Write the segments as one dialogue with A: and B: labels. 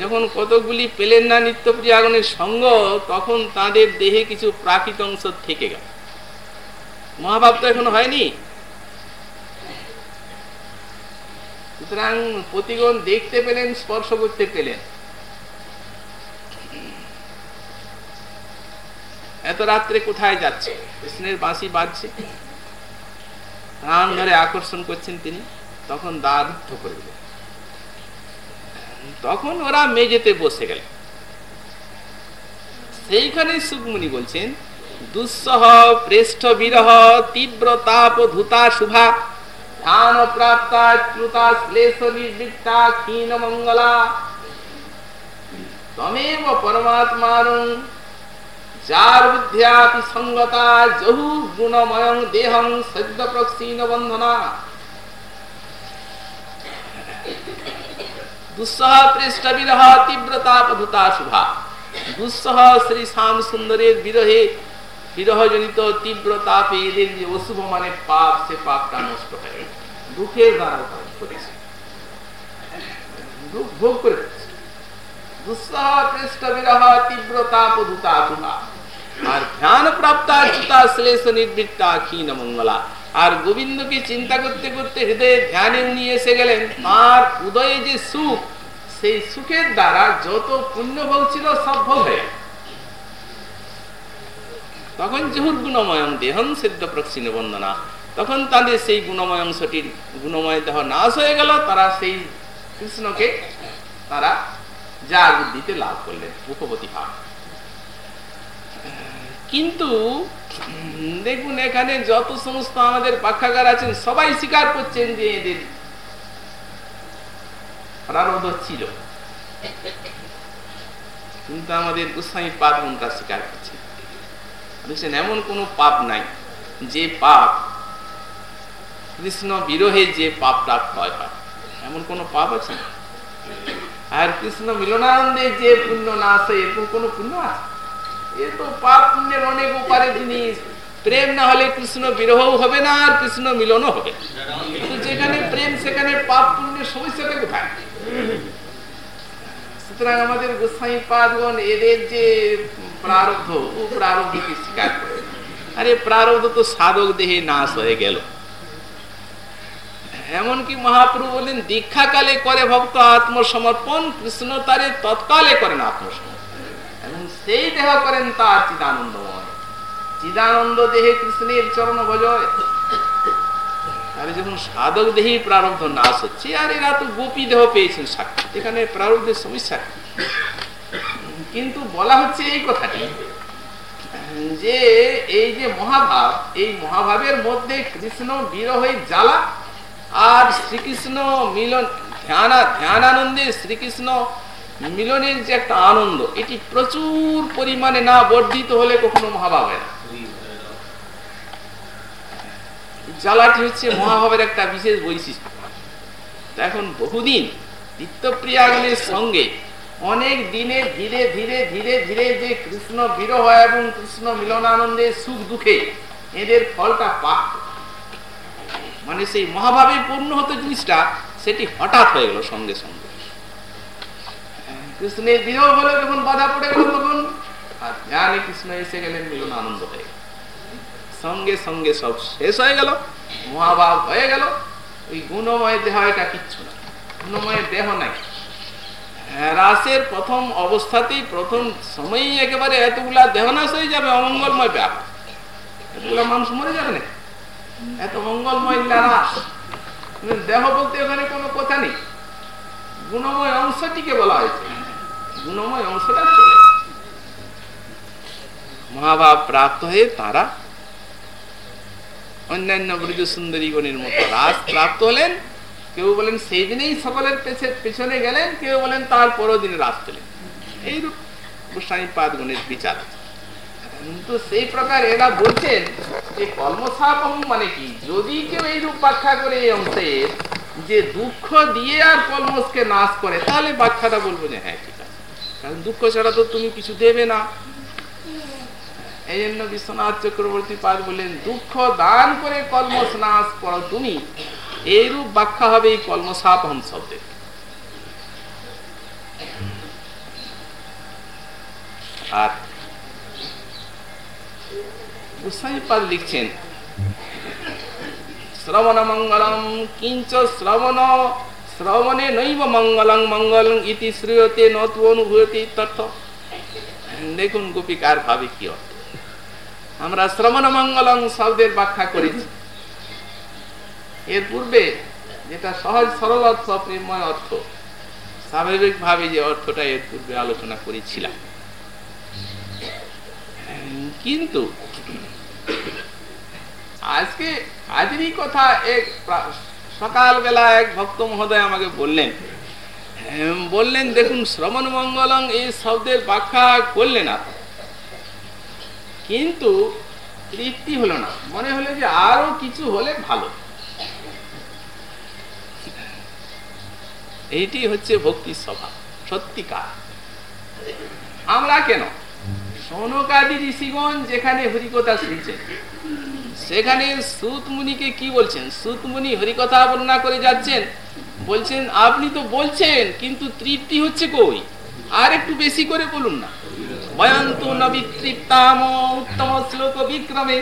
A: যখন কতকগুলি পেলেন না নিত্যপ্রিয় আগুনের সঙ্গ, তখন তাদের দেহে কিছু প্রাকৃত অংশ থেকে গেল। মহাভাব তো এখন হয়নি। সুতরাং প্রতিগণ দেখতে পেলেন, স্পর্শ করতে পেলেন। এত রাত্রে কোথায় যাচ্ছে? কৃষ্ণের বাঁশি বাজছে। প্রাণ ধরে আকর্ষণ করছেন তিনি। তখন দ্বার করে দিলেন তখন ওরা মেঝেতে বসে গেল। সেইখানে সুকমুনি বলছেন, দুঃসহ পৃষ্ঠ বিরহ, তীব্র তাপ ধুতা শুভা ক্ষীণ মঙ্গলা। তমেব যার দেহং সদ্য প্রক্ষীণ বন্ধনা দুঃসহ পৃষ্ঠ বিরহ তীব্রতা পধুতা শুভা দুঃসহ শ্রী শ্যাম সুন্দরের বিরহে বিরহজনিত তীব্র তাপে এদের যে অশুভ মানে পাপ সে পাপটা নষ্ট হয়ে দুঃখের দ্বারা করেছে দুঃখ ভোগ করে দুঃসহ পৃষ্ঠ বিরহ তীব্র তাপ ধুতা শুভা আর ধ্যান প্রাপ্তা চিতা শ্লেষ নির্বৃত্তা ক্ষীণ মঙ্গলা আর গোবিন্দকে চিন্তা করতে করতে হৃদয়ে ধ্যানে উনি এসে গেলেন তার উদয়ে যে সুখ, সেই সুখের দ্বারা যত পুণ্য ভোগ ছিল সব ভোগ হয়ে তখন জহুর গুণময়ং দেহন সিদ্ধ প্রক্ষিণ বন্দনা তখন তাদের সেই গুণময় অংশটির গুণময় দেহ নাশ হয়ে গেল, তারা সেই কৃষ্ণকে তারা যা বুদ্ধিতে লাভ করলেন উপপতি ভাব কিন্তু দেখুন, এখানে যত সমস্ত আমাদের পাক্ষাগার আছেন, সবাই স্বীকার করছেন যে এদের ছিল। কিন্তু আমাদের গোস্বামী পাপ মনটা স্বীকার করছে বুঝছেন এমন কোন পাপ নাই, যে পাপ কৃষ্ণ বিরোহে যে পাপ প্রাপ্ত হয় এমন কোন পাপ আছে? আর কৃষ্ণ মিলনানন্দে যে পুণ্য না আসে এরকম কোন পুণ্য আছে? এ তো পাপ পুণ্যের অনেক উপারে জিনিস। প্রেম না হলে কৃষ্ণ বিরহ হবে না, আর কৃষ্ণ মিলনও হবে যেখানে প্রেম, সেখানে পাপ পুণ্যের সমস্যাটা কোথায়? সুতরাং আমাদের গোস্বাই পাদগণ এদের যে প্রারব্ধ, ও প্রারব্ধকে স্বীকার করে। আরে প্রারব্ধ তো সাধক দেহে নাশ হয়ে গেল। এমনকি মহাপ্রভু বলেন, দীক্ষাকালে করে ভক্ত আত্মসমর্পণ, কৃষ্ণ তারে তৎকালে করেন আত্মসমর্পণ। সেই দেহ করেন তার চিদানন্দময় চিদানন্দ দেহে কৃষ্ণের চরণ ভজয় সাধক দেহি প্রারব্ধ নাশ হচ্ছে, আর এরা তো গোপী দেহ পেয়েছেন সাক্ষী, এখানে প্রারব্ধের কিন্তু বলা হচ্ছে এই কথাটি, যে এই যে মহাভাব, এই মহাভাবের মধ্যে কৃষ্ণ বিরহে জ্বালা, আর শ্রীকৃষ্ণ মিলন, ধ্যান, ধ্যানানন্দে শ্রীকৃষ্ণ মিলনের যে একটা আনন্দ, এটি প্রচুর পরিমাণে না বর্ধিত হলে কখনো মহাভাব না। জ্বালাটি হচ্ছে মহাভাবের একটা বিশেষ বৈশিষ্ট্য। এখন বহুদিন নিত্যপ্রিয়াগণের সঙ্গে অনেক দিনে ধীরে ধীরে ধীরে ধীরে যে কৃষ্ণ বিরহ এবং কৃষ্ণ মিলনানন্দের সুখ দুঃখে এদের ফলটা পাক। মানে সেই মহাভাবে পূর্ণ হতো জিনিসটা সেটি হঠাৎ হয়ে গেল সঙ্গে সঙ্গে। কৃষ্ণের বিরহ হলে যখন বাধা পড়ে গেল তখন, আর জ্ঞানে কৃষ্ণ এসে গেলেন মিলন আনন্দ হয়ে গেল সঙ্গে সঙ্গে সব শেষ হয়ে গেল, মহাভাব হয়ে গেল। ওই গুণময় দেহ এটা কিচ্ছু না, গুণময় দেহ নাই। রাসের প্রথম অবস্থাতেই প্রথম সময়ই একেবারে এতগুলা দেহনাশ হয়ে যাবে, অমঙ্গলময় ব্যাপ। এতগুলা মানুষ মরে যাবে না এত মঙ্গলময় রাস দেহ বলতে ওখানে কোনো কথা নেই। গুণময় অংশটিকে বলা হয়েছে। গুণময় অংশটা চলে মহাভাব প্রাপ্ত হয়ে তারা অন্যান্য বৃদ্ধ সুন্দরীগণের মতো রাস প্রাপ্ত হলেন। কেউ বলেন সেই দিনেই সকলের পেছনে গেলেন, কেউ বলেন তার পরও দিনে রাস পেলেন এইরূপ গোস্বামী পাদগণের বিচার কিন্তু সেই প্রকার এরা বলছেন যে কর্মসাপম মানে কি? যদি কেউ এইরূপ ব্যাখ্যা করে এই অংশের যে দুঃখ দিয়ে আর কলমসকে নাশ করে, তাহলে ব্যাখ্যাটা বলব যে হ্যাঁ কারণ দুঃখ ছাড়া তো তুমি কিছু দেবে না। এই জন্য বিশ্বনাথ চক্রবর্তী পাদ বললেন, দুঃখ দান করে কলমস নাশ করো তুমি। এইরূপ ব্যাখ্যা হবে এই কলমসাপহম শব্দের আর গোস্বামীপাদ লিখছেন, শ্রবণ মঙ্গলম কিঞ্চ শ্রবণ শ্রবণে নৈব মঙ্গলং মঙ্গলং ইতি শ্রীয়তে নতু অনুভূতি তথ্য দেখুন গোপিকার ভাবে কি অর্থ। আমরা শ্রবণ মঙ্গলং শব্দের ব্যাখ্যা করেছি। এর পূর্বে যেটা সহজ সরল অর্থ প্রেমময় অর্থ স্বাভাবিক ভাবে যে অর্থটা এর পূর্বে আলোচনা করেছিলাম। কিন্তু আজকে আজরই কথা এক সকালবেলা এক ভক্ত মহোদয় আমাকে বললেন বললেন দেখুন শ্রবণ মঙ্গলং এই শব্দের ব্যাখ্যা করলেন আপনি কিন্তু তৃপ্তি হলো না, মনে হলো যে আরও কিছু হলে ভালো। এইটি হচ্ছে ভক্তি স্বভাব সত্যিকার। আমরা কেন? সনকাদি ঋষিগণ যেখানে হরিকথা শুনছেন সেখানে সুতমুনিকে কি বলছেন? সুতমুনি হরিকথা বর্ণনা করে যাচ্ছেন, বলছেন, আপনি তো বলছেন, কিন্তু তৃপ্তি হচ্ছে কই? আর একটু বেশি করে বলুন না। বয়ন্তু নবিতৃপ্তাম উত্তম শ্লোক বিক্রমে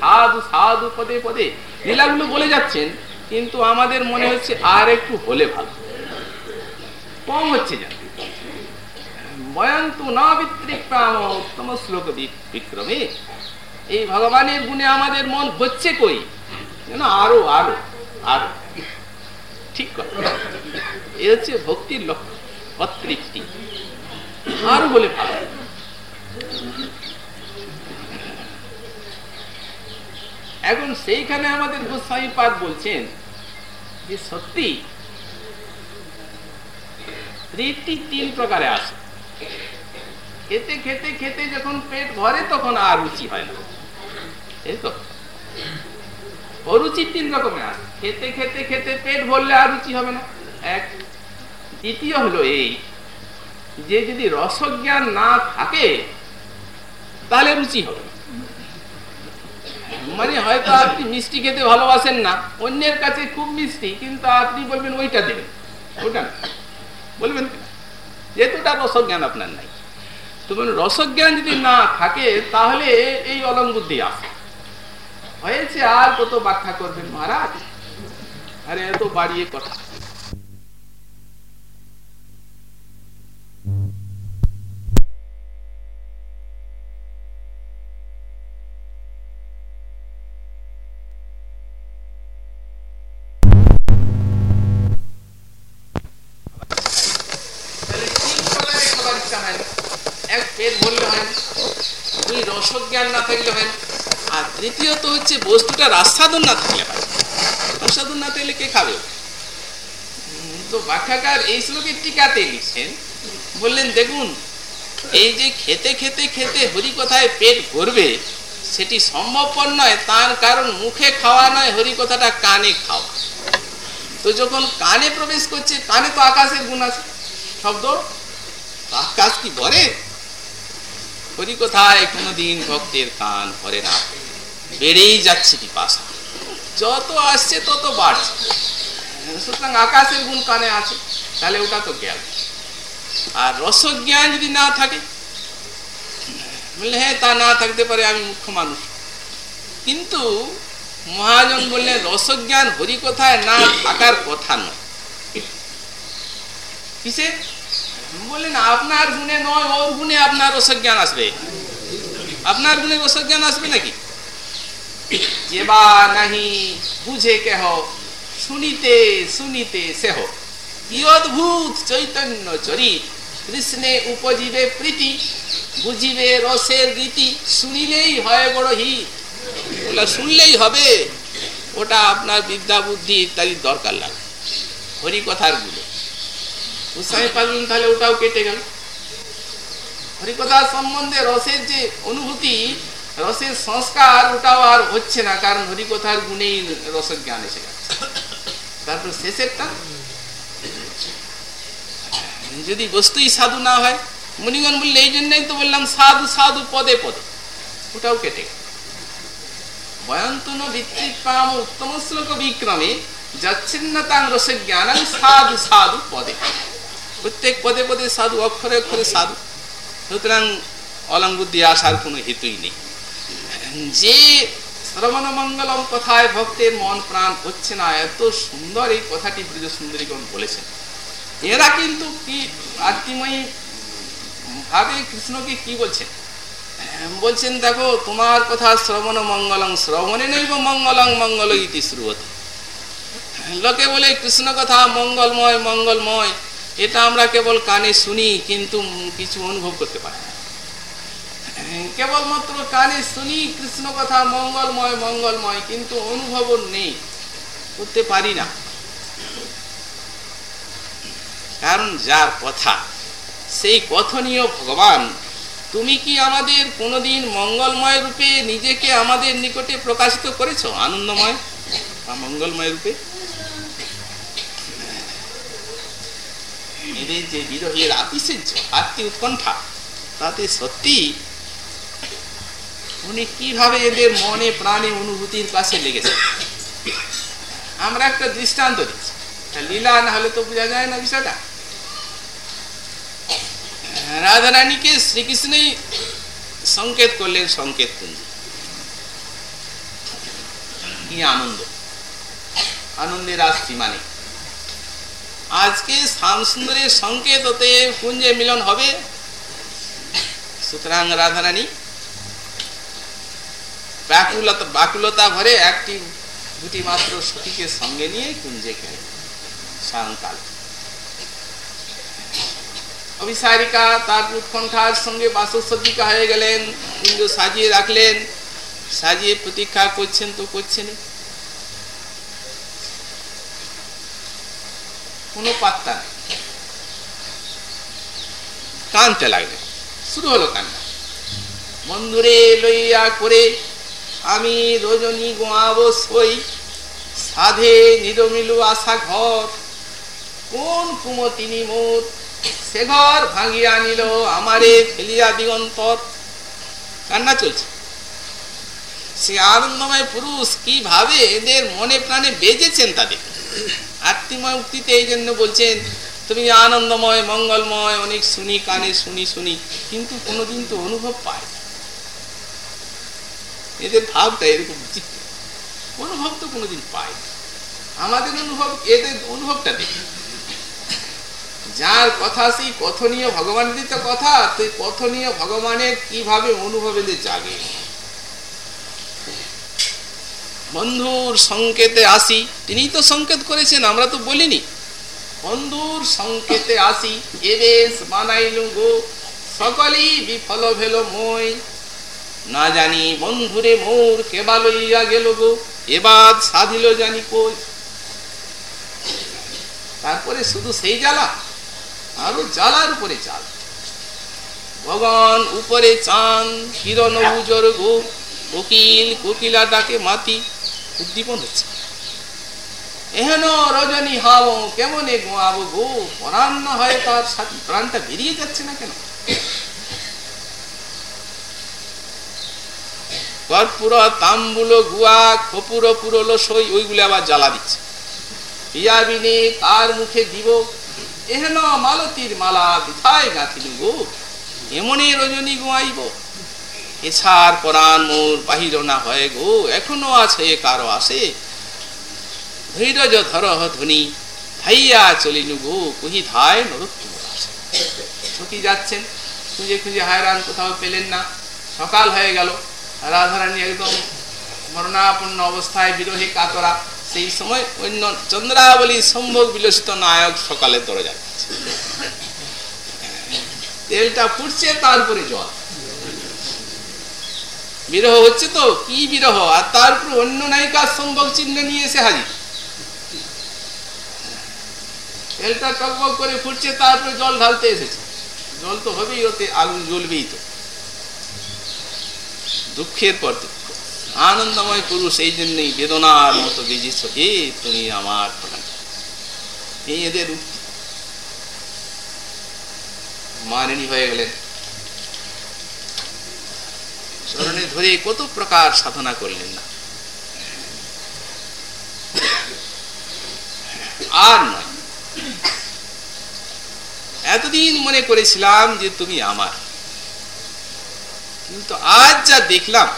A: সাধু সাধু পদে পদে। লীলাগুলো বলে যাচ্ছেন, কিন্তু আমাদের মনে হচ্ছে আর একটু হলে ভালো। কম হচ্ছে যেন। বয়ন্তু না বিতৃপ্তাম উত্তম শ্লোক বিক্রমে। এই ভগবানের গুণে আমাদের মন হচ্ছে কই? যেন আরও আরও আরও। ঠিক কথা। এ হচ্ছে ভক্তির লক্ষ্য অতৃপ্তি আরও বলে ভালো। এখন সেইখানে আমাদের গোস্বামী পাদ বলছেন যে সত্যি তৃপ্তি তিন প্রকারে আসে খেতে খেতে খেতে যখন পেট ভরে তখন আর রুচি হয় না। এই তো। অরুচি তিন রকমের আছে খেতে খেতে খেতে পেট ভরলে আর রুচি হবে না। এক। দ্বিতীয় হলো এই, যে যদি রসজ্ঞান না থাকে, তাহলে রুচি হবে মানে হয়তো আপনি মিষ্টি খেতে ভালোবাসেন না, অন্যের কাছে খুব মিষ্টি, কিন্তু আপনি বলবেন ওইটা দেবেন। ওটা বলবেন যেহেতু তার রসজ্ঞান আপনার নাই। তো রসজ্ঞান যদি না থাকে, তাহলে এই অলম বুদ্ধি আসে হয়েছে আর কত ব্যাখ্যা করবেন মহারাজ? আরে এত বাড়িয়ে কথা। রসজ্ঞান না থাকলে হয় আর তৃতীয়ত হচ্ছে বস্তুটার আস্বাদন না থাকলে আস্বাদন না থাকলে কে খাবে? তো ব্যাখ্যাকার এই শ্লোকের টিকাতে লিখছেন, বললেন, দেখুন, এই যে খেতে খেতে খেতে হরি কথায় পেট ভরবে, সেটি সম্ভবপর নয়, তার কারণ মুখে খাওয়া নয় হরি কথাটা কানে খাওয়া। তো যখন কানে প্রবেশ করছে, কানে তো আকাশের গুণ আছে। শব্দ আকাশ কি ভরে? হরি কোথায়? কোনোদিন ভক্তের কান ভরে না। বেড়েই যাচ্ছে পিপাসা। যত আসছে তত বাড়ছে। সুতরাং আকাশের গুণ কানে আছে, তাহলে ওটা তো জ্ঞান। আর রসজ্ঞান যদি না থাকে, বললে হ্যাঁ তা না থাকতে পারে, আমি মুখ্য মানুষ। কিন্তু মহাজন বললেন রসজ্ঞান হরি কোথায়? না থাকার কথা নয়। কিসে বললেন, আপনার গুণে নয়, ওর গুণে আপনার রসজ্ঞান আসবে। আপনার গুণে রসজ্ঞান আসবে নাকি? যে বা নাহি, বুঝে কেহ, শুনিতে শুনিতে সেহ। কি অদ্ভুত চৈতন্য চরিত, কৃষ্ণে উপজীবে প্রীতি, বুঝিবে রসের রীতি, শুনিলেই হয় বড় হিত। ওটা শুনলেই হবে, ওটা আপনার বিদ্যা বুদ্ধি ইত্যাদি দরকার লাগে। হরিকথারগুলো উৎসাহে তাহলে ওটাও কেটে গেল। হরিকথা সম্বন্ধে রসের যে অনুভূতি, রসের সংস্কার, ওটাও আর হচ্ছে না, কারণ হরিকথার গুণেই রসের জ্ঞান এসে তারপর শেষেরটা? যদি বস্তুই সাধু না হয়, মুনিগণ বললে, এই জন্যই তো বললাম, সাধু সাধু, পদে পদে। ওটাও কেটে গেল। বয়ন্তন ভিত্তিক পাম উত্তম শ্লোক বিক্রমে যাচ্ছিন্নতাং রসে জ্ঞানাং সাধু সাধু, পদে। প্রত্যেক পদে পদে সাধু, অক্ষরে অক্ষরে সাধু। সুতরাং অলঙ্গুদ্দি আসার কোনো হেতুই নেই। যে শ্রবণ মঙ্গলম কথায় ভক্তের মন প্রাণ হচ্ছে না, এত সুন্দর এই কথাটি ব্রজ সুন্দরীগণ বলেছেন। এরা কিন্তু কি আত্মীময়ী ভাবে কৃষ্ণকে কি বলছেন? বলছেন, দেখো, তোমার কথা শ্রবণ মঙ্গলং শ্রবণে নৈব মঙ্গলং, মঙ্গল ইতি শ্রুবতী লোকে বলে, কৃষ্ণ কথা মঙ্গলময় মঙ্গলময়। এটা আমরা কেবল কানে শুনি, কিন্তু কিছু অনুভব করতে পারি না। কেবলমাত্র কানে শুনি, কৃষ্ণ কথা মঙ্গলময় মঙ্গলময়, কিন্তু অনুভব নেই, করতে পারি না। কারণ যার কথা, সেই কথনীয় ভগবান, তুমি কি আমাদের কোনোদিন মঙ্গলময় রূপে নিজেকে আমাদের নিকটে প্রকাশিত করেছ, আনন্দময় বা মঙ্গলময় রূপে? এদের যে বিরহের আতিশয্য আত্মি উৎকণ্ঠা তাতে সত্যি উনি কীভাবে এদের মনে প্রাণে অনুভূতির কাছে লেগেছে? আমরা একটা দৃষ্টান্ত দিচ্ছি। লীলা না হলে তো বোঝা যায় না বিষয়টা। রাধারানীকে শ্রীকৃষ্ণই সংকেত করলেন, সংকেত কুঞ্জ। কি আনন্দ। আনন্দের আর সীমা নেই আজকে শ্যাম সুন্দরের সংকেত হতে কুঞ্জে মিলন হবে। সুতরাং রাধারানী, ব্যাকুলতা ব্যাকুলতা ভরে একটি দুটি মাত্র সখীকে সঙ্গে নিয়ে কুঞ্জে গেলেন সায়ংকাল। অভিসারিকা তার উৎকণ্ঠার সঙ্গে বাসসজ্জিকা হয়ে গেলেন। কুঞ্জ সাজিয়ে রাখলেন। সাজিয়ে প্রতীক্ষা করছেন তো করছেন কোনো পাত্তা নেই। কানতে লাগলেন শুরু হলো কান্না। বন্ধুরে লইয়া করে আমি রজনী গোয়াবো সই, সাধে নিরমিলু আশা ঘর। কোন কুমতিনি মোর? সে ঘর ভাঙিয়া নিল আমারে ফেলিয়া দিগন্তর। কান্না চলছে। সে আনন্দময় পুরুষ কীভাবে এদের মনে প্রাণে বেজেছেন তাদের? আত্মীময় উক্তিতে এই জন্য বলছেন, তুমি আনন্দময়, মঙ্গলময়, অনেক শুনি, কানে শুনি শুনি, কিন্তু কোনোদিন তো অনুভব পায় এদের ভাবটা এরকম বিচিত্র। অনুভব তো কোনোদিন পায় আমাদের অনুভব, এদের অনুভবটা দেখি। যার কথা সেই কথনীয় ভগবানের তো কথা, সেই কথনীয় ভগবানের কীভাবে অনুভবে জাগে? বন্ধুর সংকেতে আসি। তিনি তো সংকেত করেছেন, আমরা তো বলিনি। বন্ধুর সংকেতে আসি এবেশ বানাইলু গো। সকলেই বিফল ভেল মই। না জানি বন্ধুরে মোর কেবা লইয়া গেল গো এবার সাধিল জানি কই। তারপরে শুধু সেই জ্বালা, আরও জ্বালার উপরে চাল। ভগবান উপরে চান কিরণ উজর গো কোকিল কোকিলা ডাকে মাতি। উদ্দীপন হচ্ছে। এহেন রজনী হাও কেমনে গোয়াবো গো? পরাণ না হয় তার সাথে প্রাণটা বেরিয়ে যাচ্ছে না কেন? তাম্বুল গুয়া খপুর, পুরল, সই, ওইগুলো আবার জ্বালা দিচ্ছে। পিয়াবিনে তার মুখে দিব। এহেন মালতীর মালা বিথায় গাঁথিল গো। এমনই রজনী গোয়াইব? এছাড় পরাণ মোর বাহির না হয় গো, এখনও আছে কারও আসে। ধৈর্য ধর ধ্বনি ধাইয়া চলিনু গো, কুহি ধায় নরোত্তম ছুটি যাচ্ছেন, খুঁজে খুঁজে হায়রান কোথাও পেলেন না। সকাল হয়ে গেল, রাধারানী একদম মরণাপন্ন অবস্থায় বিরোহী কাতরা। সেই সময় অন্য চন্দ্রাবলী সম্ভব বিলসিত নায়ক সকালে দরজা তেলটা ফুটছে তারপরে জল। বিরহ হচ্ছে তো, কি বিরহ? আর তারপর অন্য নায়িকার সম্ভব চিহ্ন নিয়ে এসে হাজির। তেলটা টকবক করে ফুটছে তারপরে জল ঢালতে এসেছে। জল তো হবেই, ওতে আগুন জ্বলবেই তো। দুঃখের পর দুঃখ। আনন্দময় পুরুষ, এই জন্যই বেদনার মতো বেজেছ হে, তুমি আমার এই এদের মানিনী হয়ে গেলেন। চরণে ধরে কত প্রকার সাধনা করলেন না। আর এতদিন মনে করেছিলাম যে তুমি আমার। কিন্তু আজ যা দেখলাম,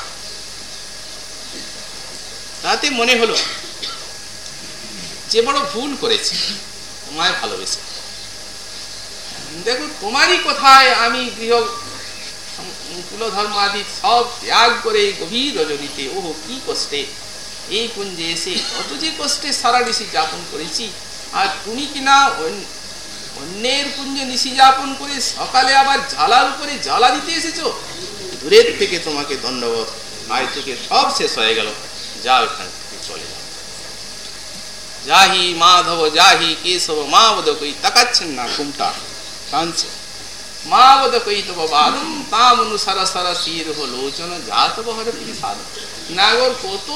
A: তাতে মনে হলো যে বড় ভুল করেছি, তোমায় ভালোবেসে। দেখো, তোমারই কোথায় আমি গৃহ কুলধর্ম আদি সব ত্যাগ করে গভীর রজনীতে ও কি কষ্টে। এই কুঞ্জে এসে কত যে কষ্টে সারা নিশি যাপন করেছি। আর তুমি কিনা অন্যের কুঞ্জে নিশি যাপন করে সকালে আবার জ্বালার উপরে জ্বালা দিতে এসেছ? দূরের থেকে তোমাকে ধন্যবাদ আয় থেকে সব শেষ হয়ে গেল। যাও এখান থেকে চলে যাও। যাহি মাধব, যাহি কেশব, মা বোধ কই, তাকাচ্ছেন না ঘুমটা, কাঁদছে। বাদম তাম অনুসার সার শির লোচন যা তব হরে সাধ। নাগর কত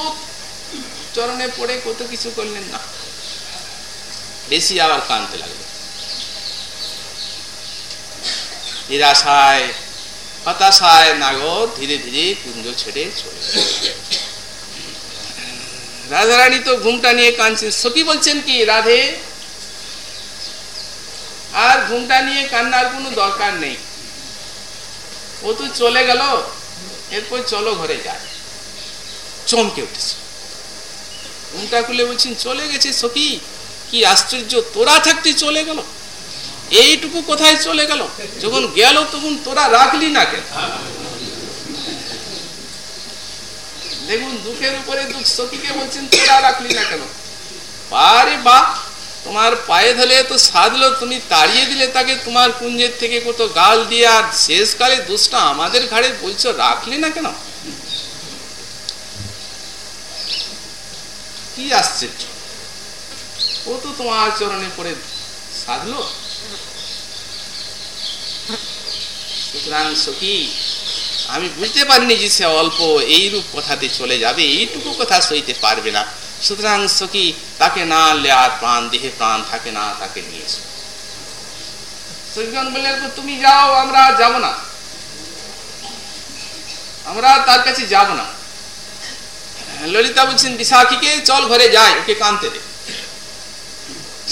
A: চরণে পড়ে, কত কিছু করলেন না। বেশি আবার কানতে লাগল। নিরাশায়, হতাশায় নাগর ধীরে ধীরে কুঞ্জ ছেড়ে চলে রাধারানী তো ঘুমটা নিয়ে কাঁদছেন সখী বলছেন কি, রাধে আর ঘুমটা নিয়ে কান্নার কোনো দরকার নেই। ও তো চলে গেল, এরপর চলো ঘরে যায়। চমকে উঠেছে। ঘুমটা খুলে বলছেন চলে গেছে সখী, কি আশ্চর্য, তোরা থাকতে চলে গেল? এইটুকু কোথায় চলে গেল? যখন গেল তখন তোরা রাখলি না কেন? দেখুন, দুঃখের উপরে দুঃখ, সখীকে বলছেন, তোরা রাখলি না কেন? বারে বা তোমার পায়ে ধরে তো সাধলো তুমি তাড়িয়ে দিলে তাকে তোমার কুঞ্জের থেকে কত গাল দিয়ে, আর শেষকালে দোষটা আমাদের ঘাড়ে বলছো রাখলি না কেন? কি আশ্চর্য ও তো তোমার চরণে পড়ে সাধলো। সুতরাং সখী, আমি বুঝতে পারিনি যে সে অল্প এইরূপ কথাতে চলে যাবে, এইটুকু কথা সইতে পারবে না। সুতরাং সখী, তাকে না আনলে আর প্রাণ, দেহে প্রাণ থাকে না, তাকে নিয়ে এসো। সখীগণ বললেন তুমি যাও, আমরা যাব না। আমরা তার কাছে যাব না। ললিতা বলছেন, বিশাখীকে চল ঘরে যায় ওকে কানতে দে।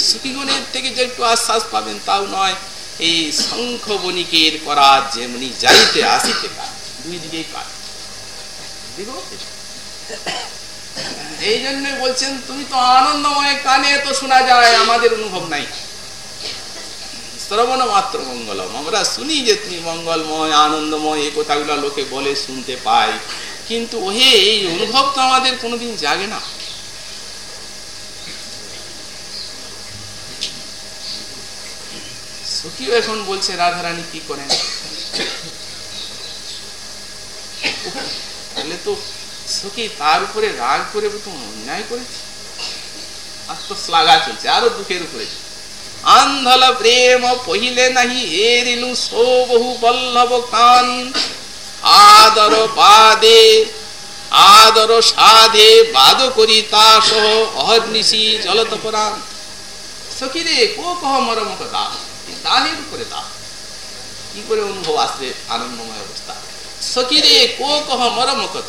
A: সখীগণের থেকে যে একটু আশ্বাস পাবেন, তাও নয়, এই শঙ্খ বণিকের করা যেমনি যাইতে আসিতে পারে, দুই দিকেই পারে। এই জন্য বলছেন, তুমি তো আনন্দময় কানে তো শোনা যায়, আমাদের অনুভব নাই। শ্রবণ মাত্র মঙ্গলম। আমরা শুনি যে তুমি মঙ্গলময়, আনন্দময়, এই কথাগুলো লোকে বলে, শুনতে পাই কিন্তু ওহে, এই অনুভব তো আমাদের কোনোদিন জাগে না। সুখীও এখন বলছে, রাধারানী কি করেন? তাহলে তো সুখী তার উপরে রাগ করে তো অন্যায় করেছে। আর তো শ্লাঘা চলছে আরও দুঃখের উপরে। আন্ধল প্রেম পহিলে নাহি হেরিলু সো বহু বল্লভ কান আদর বাদে, আদর সাধে, বাদ করি তা সহ অহর্নিশি জলতপরাণ সখী রে কো কহ মরম কথা দাহের উপরে দাহ কি করে অনুভব আসবে আনন্দময় অবস্থা? সকিরে কো কহ মরম কো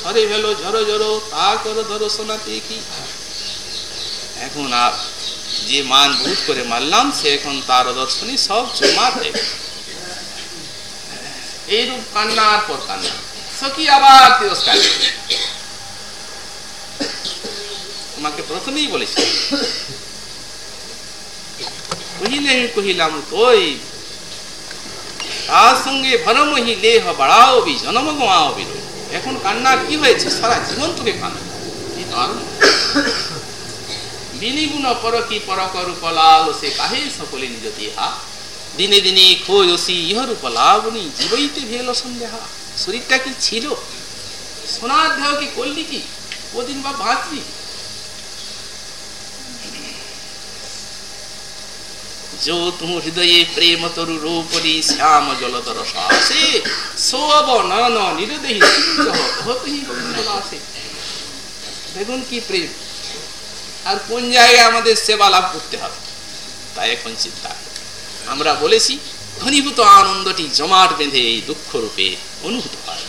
A: সরে ভেল জর জর তা করো, ধরসনা দেখি। এখন আর যে মান বহুত করে মারলাম, সে এখন তার দর্শনী সব চুমা দেখি এইরূপ কান্নার পর কান্না। সখী আবার তিরস্কার। তোমাকে প্রথমেই বলেছি। কহিলে কহিলাম তোই তার সঙ্গে ভরমহি লেহ বাড়াও বি, জনম গোয়াও বি এখন কান্না কি হয়েছে? সারা জীবন তোকে কান্না কি দারুণ বিনিগুণ পরকি পরক রূপলাল সে কাহে সকলে নিজ দেহা? দিনে দিনে খোয়সি ইহর উপলাবনি জীবইতে ভেল সন্দেহা। শরীরটা কি ছিল? সোনার দেহ কি করলি কি? ওদিন বা ভাঁচলি যো তুম হৃদয়ে প্রেম তরু রূপরি শ্যাম জলধর সে সব নন নিরদেহি দেখুন কি প্রেম? আর কোন জায়গায় আমাদের সেবা লাভ করতে হবে? তাই এখন চিন্তা। আমরা বলেছি ঘনীভূত আনন্দটি জমাট বেঁধে এই দুঃখ রূপে অনুভূত হয়।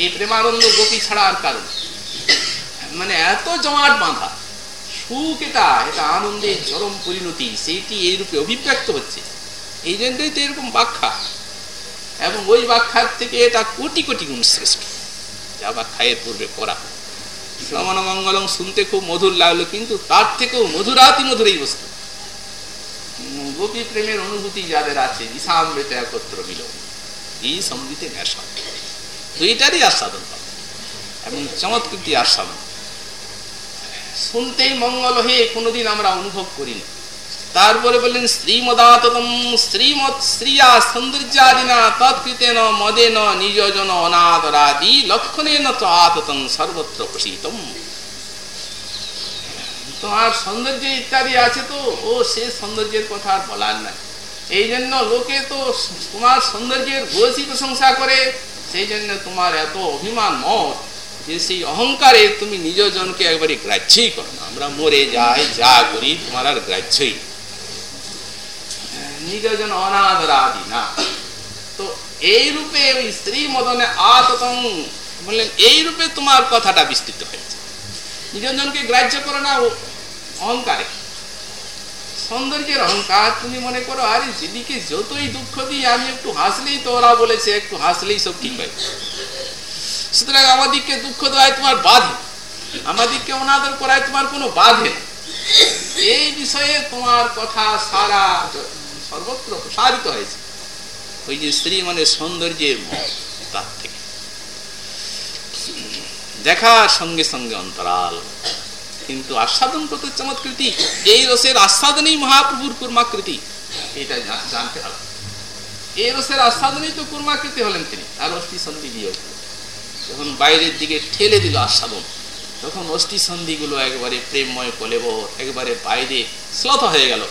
A: এই প্রেমানন্দ গোপী ছাড়া আর কারণ মানে এত জমাট বাঁধা, সুখ এটা এটা আনন্দের চরম পরিণতি, সেইটি এই রূপে অভিব্যক্ত হচ্ছে। এই জন্যই তো এরকম ব্যাখ্যা। এবং ওই ব্যাখ্যার থেকে এটা কোটি কোটি গুণ শ্রেষ্ঠ, যা ব্যাখ্যা এর পূর্বে করা শ্রমণ মঙ্গলম শুনতে খুব মধুর লাগল, কিন্তু তার থেকেও মধুরাতি মধুর এই বস্তু। গোপী প্রেমের অনুভূতি যাদের আছে বিষামৃত একত্র মিল এই সঙ্গীতে নেশা। দুইটারই আস্বাদন পাবে। এবং চমৎকৃতি আস্বাদন। শুনতেই মঙ্গল হয়ে কোনোদিন আমরা অনুভব করিনি তারপরে বললেন শ্রীমদাতম শ্রীমৎ শ্রিয়া সৌন্দর্যাদিনা তৎকৃতেন মদেন নিজজন অনাদরাদি লক্ষণেন তো আততম সর্বত্র প্রসিতম। তোমার সৌন্দর্য ইত্যাদি আছে তো, ও সে সৌন্দর্যের কথা আর বলার নাই। এই জন্য লোকে তো তোমার সৌন্দর্যের ঘোষই প্রশংসা করে, সেই জন্য তোমার এত অভিমান মত যে সেই অহংকারে তুমি নিজ জনকে একবারে গ্রাহ্যই করো না। আমরা মরে যাই, যা করি, তোমার আর গ্রাহ্যই। নিজজন অনাদরাদি না। তো এই রূপে ওই স্ত্রী মদনে আততং বললেন, এই রূপে তোমার কথাটা বিস্তৃত হয়েছে। নিজজনকে গ্রাহ্য করো না অহংকারে। সৌন্দর্যের অহংকার তুমি মনে করো, আরে যেদিকে যতই দুঃখ দিই, আমি একটু হাসলেই তো ওরা বলেছে, একটু হাসলেই সব ঠিক হয় সুতরাং আমাদিকে দুঃখ দেওয়ায় তোমার বাধে। আমাদিকে অনাদর করায় তোমার কোনো বাধে এই বিষয়ে তোমার কথা সারা সর্বত্র প্রসারিত হয়েছে। ওই যে স্ত্রী মানে সৌন্দর্যের তার থেকে। দেখার সঙ্গে সঙ্গে অন্তরাল। কিন্তু আস্বাদন কত। চমৎকৃতি এই রসের আস্বাদনেই মহাপ্রভুর কুর্মাকৃতি এটা জানতে হবে এই রসের আস্বাদনেই তো কুর্মাকৃতি হলেন তিনি। আর অস্থি সন্ধি দিয়ে যখন বাইরের দিকে ঠেলে দিল আস্বাদন, তখন অস্থি সন্ধিগুলো একবারে প্রেমময় কলেব একবারে বাইরে শ্লথ হয়ে গেল।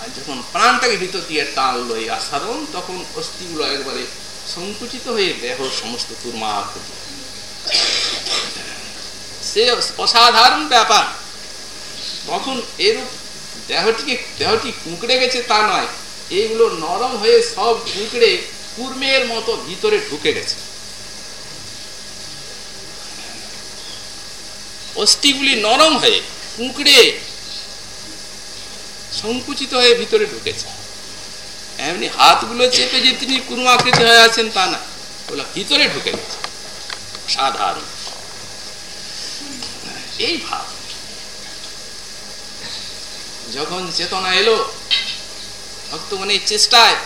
A: আর যখন প্রাণটাকে ভিতর দিয়ে টানলো এই আস্বাদন, তখন অস্থিগুলো একবারে সংকুচিত হয়ে দেহ সমস্ত কুর্মাকৃতি সে অসাধারণ ব্যাপার। তখন এরূপ দেহটিকে, দেহটি কুঁকড়ে গেছে তা নয় এইগুলো নরম হয়ে সব কুঁকড়ে কুর্মের মতো ভিতরে ঢুকে গেছে। অস্থিগুলি নরম হয়ে কুঁকড়ে সংকুচিত হয়ে ভিতরে ঢুকেছে। এমনি হাতগুলো চেপে যে তিনি কুর্মাকৃতি হয়ে আছেন তা না, ওগুলো ভিতরে ঢুকে গেছে। সাধারণ এই ভাব। যখন চেতনা এলো, ভক্ত ভক্তগণের চেষ্টায়,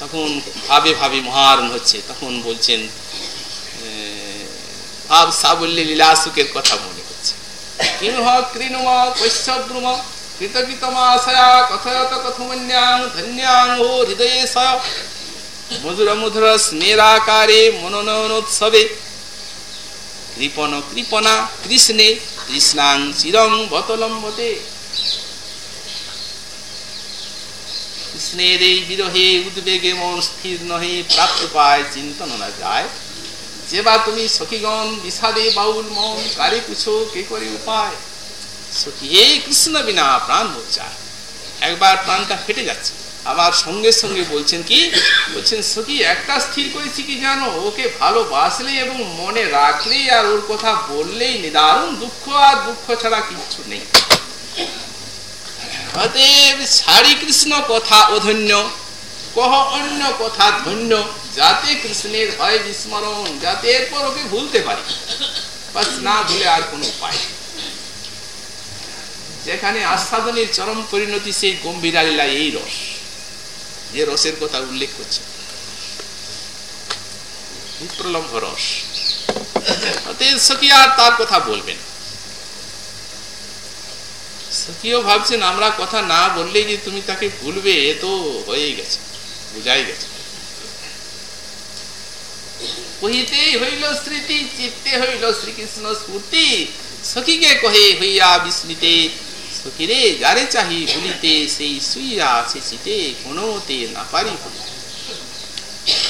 A: তখন ভাবে ভাবে মহারণ হচ্ছে, তখন বলছেন ভাব সাবল্যে লীলাসুকের কথা মনে হচ্ছে। কিনুহ কৃণুম কৈশ্যব্রুম কৃতকৃতমাশয়া কথয়ত কথমন্যাং ধন্যাং ও হৃদয়ে স। মধুর মধুর স্মেরাকারে মনোনয়নোৎসবে কৃপণ কৃপণা কৃষ্ণে কৃষ্ণাং চিরং বতলম্বতে কৃষ্ণের এই বিরহে উদ্বেগে মন স্থির নহে, প্রাপ্ত পায় চিন্তন না যায়। যে বা তুমি সখীগণ বিষাদে বাউল মন, কারে পুছো, কে করে উপায়? সখী এই কৃষ্ণ বিনা প্রাণ চায় একবার প্রাণটা ফেটে যাচ্ছে। আবার সঙ্গে সঙ্গে বলছেন কি? বলছেন, সখী, একটা স্থির করেছি কি জানো? ওকে ভালোবাসলেই এবং মনে রাখলেই আর ওর কথা বললেই নিদারুণ দুঃখ, আর দুঃখ ছাড়া কিচ্ছু নেই। অতএব কৃষ্ণ কথা অধন্য, কহ অন্য কথা ধন্য, যাতে কৃষ্ণের হয় বিস্মরণ, যাতে এরপর ওকে ভুলতে পারি। না ভুলে আর কোনো উপায় যেখানে আস্বাদনের চরম পরিণতি, সেই গম্ভীরা এই রস। যে রসের কথা উল্লেখ করছে। প্রলম্ভ রস। আর তার কথা বলবেন সখীও ভাবছেন, আমরা কথা না বললেই যে তুমি তাকে ভুলবে, এ তো হয়েই গেছে, বুঝাই গেছে। কহিতেই হইল স্মৃতি, চিত্তে হইল শ্রীকৃষ্ণ স্মৃতি সখীকে কহে, হইয়া বিস্মৃতে সখীরে যারে চাহি ভুলিতে সেই সুইয়া সে চিতে কোনোতে না পারি।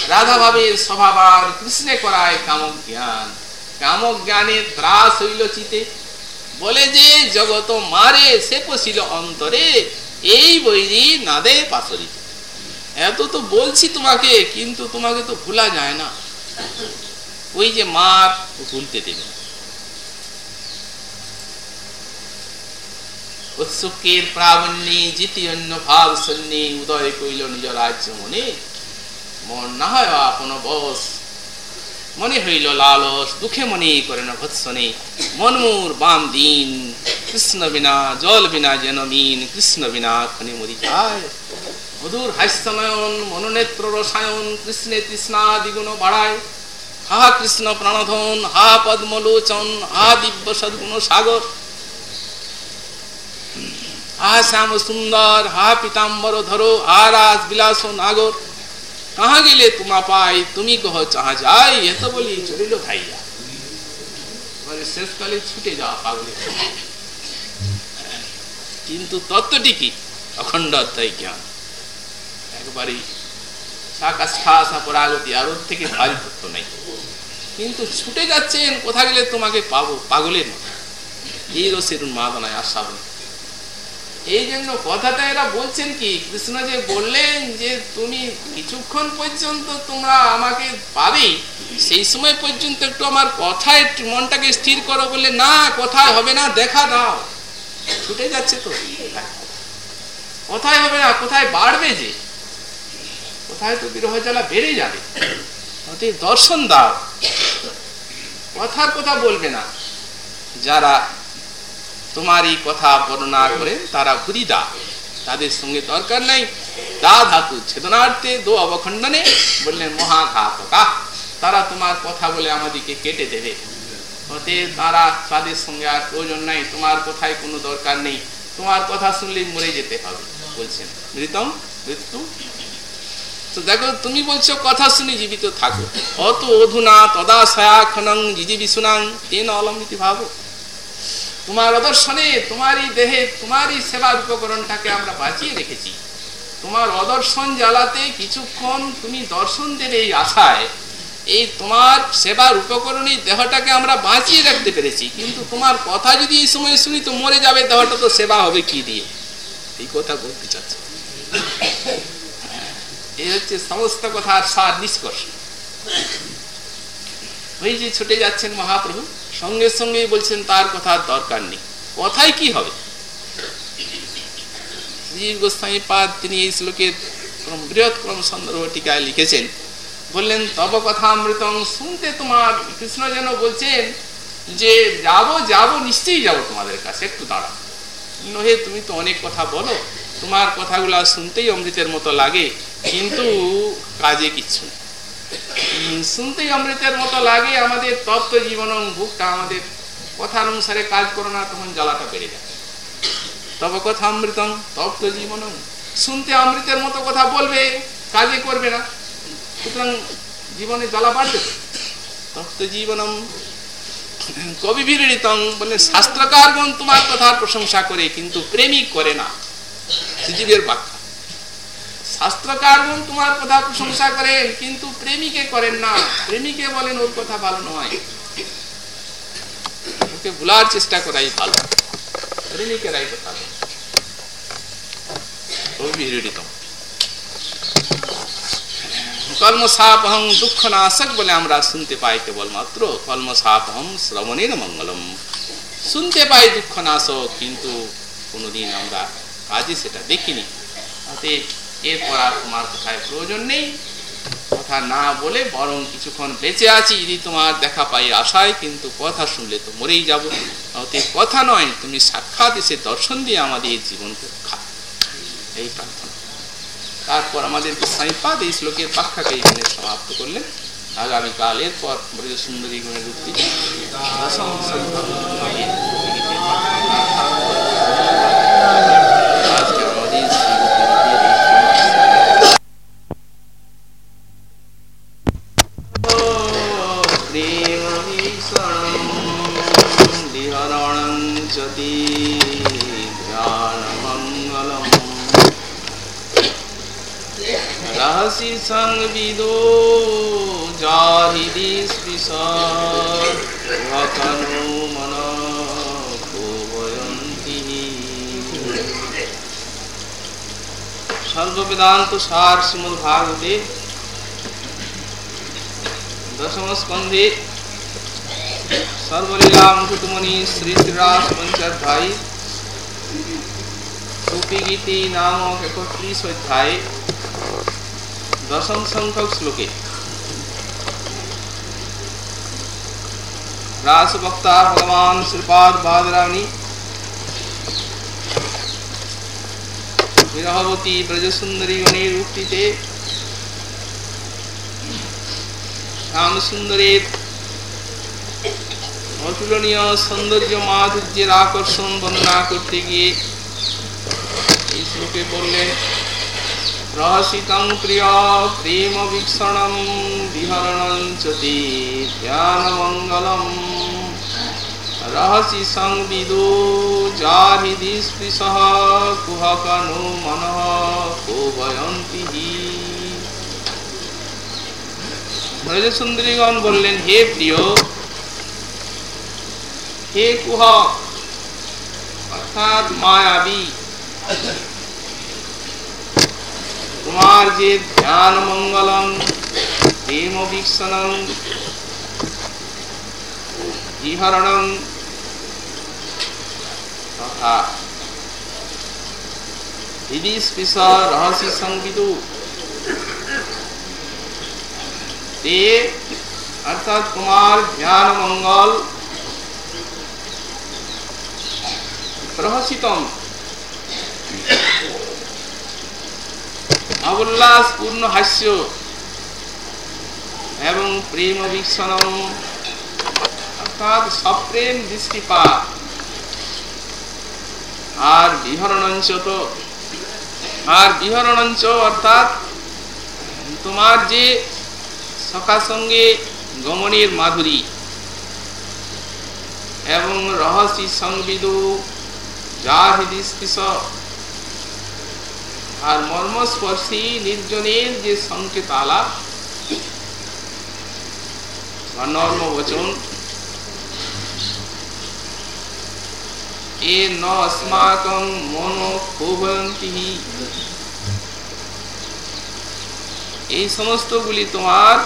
A: রাধা ভাবের স্বভাব আর কৃষ্ণে করায় কামক জ্ঞান কামক জ্ঞানে ত্রাস হইল চিতে। বলে যে, জগত মারে, সে পশিল অন্তরে, এই বৈরি নাদে পাথরি এত তো বলছি তোমাকে, কিন্তু তোমাকে তো ভুলা যায় না। ওই যে মার ভুলতে দেবে উৎসুকের প্রাবণ্যে জিতি অন্য ভাব সন্নি উদয় কইল নিজ রাজ্য মনে মন না হয় আপন বস মনে হইল লালস দুঃখে মনে করে না ভৎসনে মনমুর বাম দিন কৃষ্ণ বিনা জল বিনা যেন মিন কৃষ্ণ বিনা খনি মরি যায় মধুর হাস্যনয়ন মনোনেত্র রসায়ন কৃষ্ণে তৃষ্ণা দ্বিগুণ বাড়ায় হা কৃষ্ণ প্রাণধন হা পদ্মলোচন হা দিব্য সদ্গুণ সাগর হা শ্যাম সুন্দর হা পিতাম্বর, ধরো হা রাজ বিলাস নাগর কাহা গেলে তোমা পাই, তুমি কহ চাহা যাই এত বলি চলিল ভাইয়া এবারে শেষকালে ছুটে যাওয়া পাগলে। কিন্তু তত্ত্বটি কি? অখণ্ড অধ্যায় জ্ঞান। একবারই সাকাশা পরাগতি, আর থেকে ভারী তত্ত্ব নাই। কিন্তু ছুটে যাচ্ছেন, কোথা গেলে তোমাকে পাবো? পাগলের মতো। এই রসের উন্মাদনায় আশা বলে এই জন্য কথাটা এরা বলছেন কি? কৃষ্ণ যে বললেন যে, তুমি কিছুক্ষণ পর্যন্ত তোমরা আমাকে পাবে, সেই সময় পর্যন্ত একটু আমার কথায় মনটাকে স্থির করো বলে, না, কোথায় হবে না, দেখা দাও। ছুটে যাচ্ছে তো। কোথায় হবে না, কোথায় বাড়বে যে। কোথায় তো বিরহ জ্বালা বেড়ে যাবে। দর্শন দাও। কথার কথা বলবে না। যারা তোমার এই কথা বর্ণনা করে তারা দা তাদের সঙ্গে দরকার নাই। দা ধাতু ছেদনার্থে দো অবখণ্ডনে বললেন, মহাঘাতকা, তারা তোমার কথা বলে আমাদেরকে কেটে দেবে। হতে তারা, তাদের সঙ্গে আর প্রয়োজন নাই। তোমার কথায় কোনো দরকার নেই। তোমার কথা শুনলেই মরে যেতে হবে, বলছেন। মৃতম, মৃত্যু? তো দেখো, তুমি বলছো, কথা শুনে জীবিত থাকো। অত অধুনা তদা সয়াখনং জিজিবি সুনাং তেন অলম্বিতি ভাবো। তোমার অদর্শনে তোমারই দেহে, তোমারই সেবার উপকরণটাকে আমরা বাঁচিয়ে রেখেছি। তোমার অদর্শন জ্বালাতে কিছুক্ষণ তুমি দর্শন দেবে এই আশায়। এই তোমার সেবার উপকরণে দেহটাকে আমরা বাঁচিয়ে রাখতে পেরেছি। কিন্তু তোমার কথা যদি এই সময় শুনি তো মরে যাবে, দেহটা তো সেবা হবে কি দিয়ে? এই কথা বলতে চাচ্ছি। এই হচ্ছে সমস্ত কথার সার নিষ্কর্ষ ওই যে ছুটে যাচ্ছেন মহাপ্রভু। সঙ্গে সঙ্গেই বলছেন, তার কথা দরকার নেই। কথায় কি হবে? গোস্বামী পাদ, তিনি এই শ্লোকের বৃহৎ ক্রম সন্দর্ভ টিকায় লিখেছেন। বললেন, তব কথা অমৃতম শুনতে তোমার কৃষ্ণ যেন বলছেন যে, যাব যাব, নিশ্চয়ই যাব তোমাদের কাছে, একটু দাঁড়া নহে, তুমি তো অনেক কথা বলো, তোমার কথাগুলো শুনতেই অমৃতের মতো লাগে, কিন্তু কাজে কিচ্ছু নেই। শুনতেই অমৃতের মতো লাগে আমাদের তত্ত্ব জীবন বুকটা আমাদের কথার অনুসারে কাজ করো না, তখন জ্বালাটা বেড়ে যায়। তবে কথা অমৃতম তত্ত্ব জীবন। শুনতে অমৃতের মতো কথা বলবে, কাজে করবে না। সুতরাং জীবনে জ্বালা বাড়বে। তত্ত্ব জীবনম কবি বিরীতম বলে শাস্ত্রকারগণ তোমার কথার প্রশংসা করে, কিন্তু প্রেমিক করে না। জীবের বাক্য। শাস্ত্রকারগণ তোমার কথা প্রশংসা করেন কিন্তু প্রেমিকে করেন না। প্রেমিকে বলেন ওর কথা ভালো নয়। ওকে ভুলার চেষ্টা করাই ভালো। প্রেমিকেরাই কথা কর্মসাপহং দুঃখ নাশক বলে আমরা শুনতে পাই কেবলমাত্র। কর্মসাপহম শ্রবণের মঙ্গলম। শুনতে পাই দুঃখ নাশক কিন্তু কোনোদিন আমরা কাজে সেটা দেখিনি। অতএব এরপর আর তোমার কোথায় প্রয়োজন নেই। কথা না বলে বরং কিছুক্ষণ বেঁচে আছি যদি তোমার দেখা পাই আশায়, কিন্তু কথা শুনলে তো মরেই যাব। কথা নয়, তুমি সাক্ষাৎ এসে দর্শন দিয়ে আমাদের জীবনকে রক্ষা। এই প্রার্থনা। তারপর আমাদের গোস্বামীপাদ এই শ্লোকের পাক্ষাকে এখানে সমাপ্ত করলেন। আগামীকাল এরপর ব্রজ সুন্দরী গুণের উক্তি रहसि संविदो जाहिदि स्पृशनु मन भुवयन्ति সর্ববেদান্ত সার শ্রীমদ ভাগবতে দশম স্কন্ধে সর্বলীলা মুকুটমণি শ্রী শ্রীরাস পঞ্চাধ্যায়ী গোপী গীতি নামক একত্রিশ অধ্যায়ে দশম সংখ্যক শ্লোকে রাস বক্তা ভগবান শ্রীপাদ বাদরাণী বিরহবতী ব্রজসুন্দরী গণের উক্তিতে শ্যাম সুন্দরের অতুলনীয় সৌন্দর্য মাধুর্যের আকর্ষণ বর্ণনা করতে গিয়ে এই শ্লোকে বললেন রহসিতং প্রিয় প্রেম বীক্ষণম বিহরণং চতে জ্ঞান মঙ্গলম রহসি সংবিদো যাহিদি স্পৃশঃ কুহকনু মনঃ কোবয়ন্তি ব্রজ সুন্দরীগণ বললেন হে প্রিয় হে কুহক অর্থাৎ মায়াবী তোমার যে ধ্যান মঙ্গলম প্রেম বীক্ষণম বিহরণম তথা হৃদি স্পৃশ রহস্য সংবিদু তে অর্থাৎ তোমার ধ্যান মঙ্গল প্রহসিতম। অবল্লাস পূর্ণ হাস্য এবং প্রেম বীক্ষণম অর্থাৎ সপ্রেম দৃষ্টিপাত। আর বিহরণঞ্চ তো। আর বিহরণঞ্চ অর্থাৎ তোমার যে সখা সঙ্গে গমনের মাধুরী। এবং রহস্য সংবিদু জাহিদিস কিশোর আর মর্মস্পর্শী নির্জনের যে সংকেত আলাপ নর্ম বচন এ নস্মাকং মন ক্ষোভন্তিহি এই সমস্তগুলি তোমার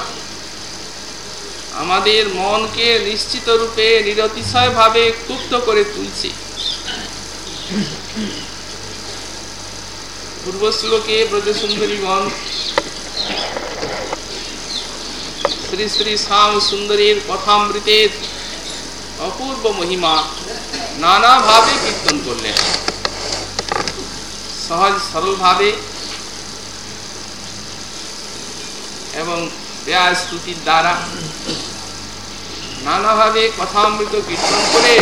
A: আমাদের মনকে নিশ্চিত রূপে নিরতিশয় ভাবে ক্ষুব্ধ করে তুলছে। পূর্ব শ্লোকে ব্রজ সুন্দরীগণ শ্রী শ্রী শ্যাম সুন্দরীর কথামৃতের অপূর্ব মহিমা নানাভাবে কীর্তন করলেন। সহজ সরলভাবে এবং ব্যাস স্তুতির দ্বারা নানাভাবে কথামৃত কীর্তন করে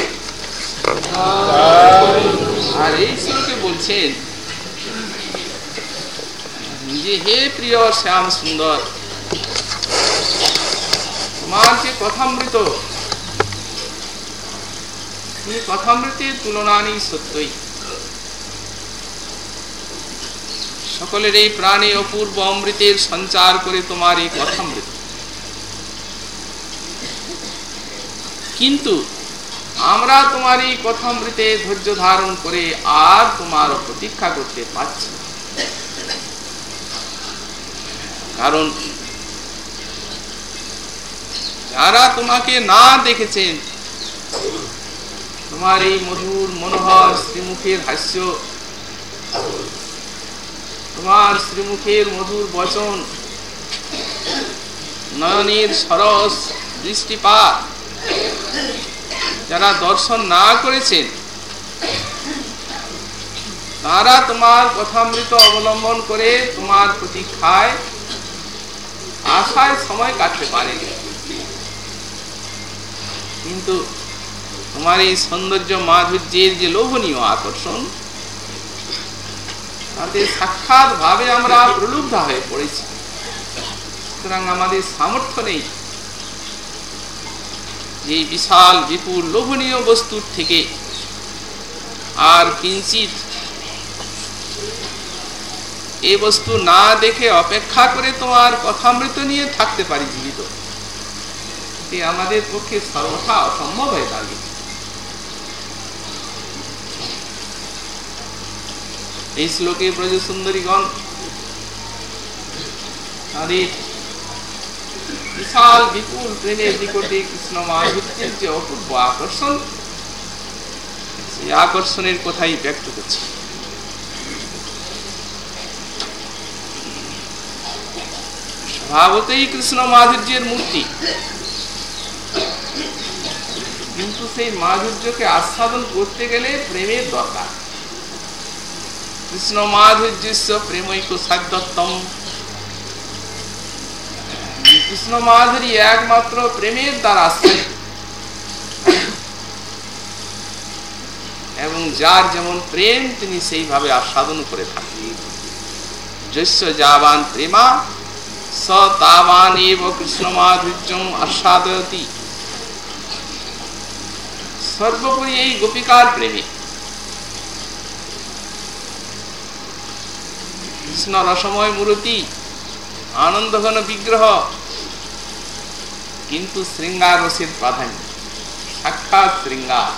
A: আর এই শ্লোকে বলছেন, যে হে প্রিয় শ্যাম সুন্দর তোমার যে কথামৃত এই কথামৃতের তুলনা নেই সত্যই। সকলের এই প্রাণে অপূর্ব অমৃতের সঞ্চার করে তোমার এই কথামৃত। কিন্তু আমরা তোমারই এই কথামৃতে ধৈর্য ধারণ করে আর তোমার প্রতীক্ষা করতে পারছি কারণ যারা তোমাকে না দেখেছেন, তোমার এই মধুর মনোহর শ্রীমুখের হাস্য, তোমার শ্রীমুখের মধুর বচন, নয়নের সরস, দৃষ্টিপাত যারা দর্শন না করেছেন, তারা তোমার কথামৃত অবলম্বন করে তোমার প্রতীক্ষায় আশায় সময় কাটতে পারে। কিন্তু তোমার এই সৌন্দর্য মাধুর্যের যে লোভনীয় আকর্ষণ, তাতে সাক্ষাৎ ভাবে আমরা প্রলুব্ধ হয়ে পড়েছি। সুতরাং আমাদের সামর্থ্য নেই। যে বিশাল, বিপুল, লোভনীয় বস্তুর থেকে। আর কিঞ্চিত এ বস্তু না দেখে অপেক্ষা করে তোমার কথামৃত নিয়ে থাকতে পারি জীবিত। এ আমাদের পক্ষে সর্বথা অসম্ভব হয়ে দাঁড়িয়ে। এই শ্লোকে ব্রজ সুন্দরীগণ তাদের বিশাল, বিপুল প্রেমের নিকটে কৃষ্ণ মাধুর্যের যে অপূর্ব আকর্ষণ, সেই আকর্ষণের কথাই ব্যক্ত করছে। স্বভাবতই কৃষ্ণ মাধুর্যের মূর্তি। কিন্তু সেই মাধুর্যকে আস্বাদন করতে গেলে প্রেমের দরকার। কৃষ্ণ মাধুর্যস্য প্রেমৈক সাধ্যতম কৃষ্ণ মাধুরী একমাত্র প্রেমের দ্বারা আশ্রয় এবং যার যেমন প্রেম, তিনি সেইভাবে আস্বাদন করে থাকেন। যস্য যাবান প্রেমা, স তাবান এব কৃষ্ণ মাধুর্যম আস্বাদয়তি। সর্বোপরি এই গোপিকার প্রেমে। কৃষ্ণ রসময় মূর্তি আনন্দ ঘন বিগ্রহ কিন্তু শৃঙ্গার রসের প্রাধান্য। সাক্ষাৎ শৃঙ্গার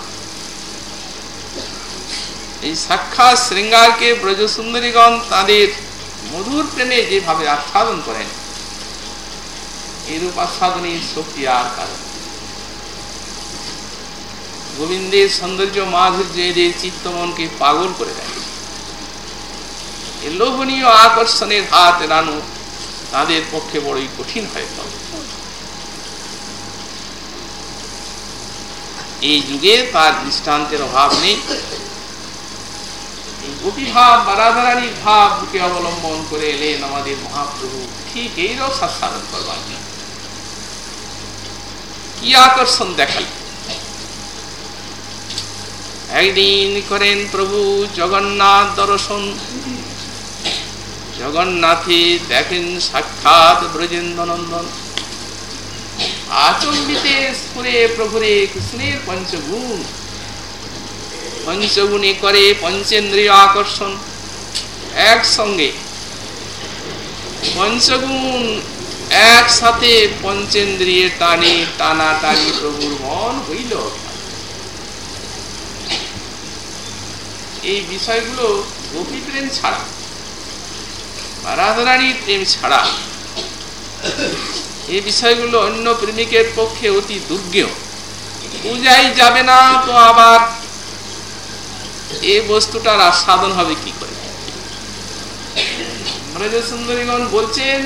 A: এই সাক্ষাৎ শৃঙ্গারকে ব্রজ সুন্দরীগণ তাদের মধুর প্রেমে যেভাবে আচ্ছাদন করেন, এরূপ আস্বাদনের শক্তি আর কারণ। গোবিন্দের সৌন্দর্য মাধুর্য এদের চিত্তমনকে পাগল করে দেয়। লোভনীয় আকর্ষণের হাত এড়ানো তাদের পক্ষে বড়ই কঠিন হয়ে পড়ে। এই যুগে তার দৃষ্টান্তের অভাব নেই। ভাব বা রাধারানীর ভাব বুকে অবলম্বন করে এলেন আমাদের মহাপ্রভু। ঠিক এই রস সাধন করবার জন্য কি আকর্ষণ দেখালেন একদিন করেন প্রভু জগন্নাথ দর্শন। জগন্নাথে দেখেন সাক্ষাৎ ব্রজেন্দ্র নন্দন আচম্বিতে সুরে প্রভুরে কৃষ্ণের পঞ্চগুণ পঞ্চগুণে করে পঞ্চেন্দ্রিয় আকর্ষণ একসঙ্গে। পঞ্চগুণ একসাথে পঞ্চেন্দ্রিয় টানে টানা টানি প্রভুর মন হইল। এই বিষয়গুলো গোপী প্রেম ছাড়া রাধারানীর প্রেম ছাড়া। এই বিষয়গুলো অন্য প্রেমিকের পক্ষে অতি দুর্জ্ঞ পূজাই যাবে না, তো আবার এই বস্তুটার আস্বাদন হবে কি করে? সুন্দরীগণ বলছেন,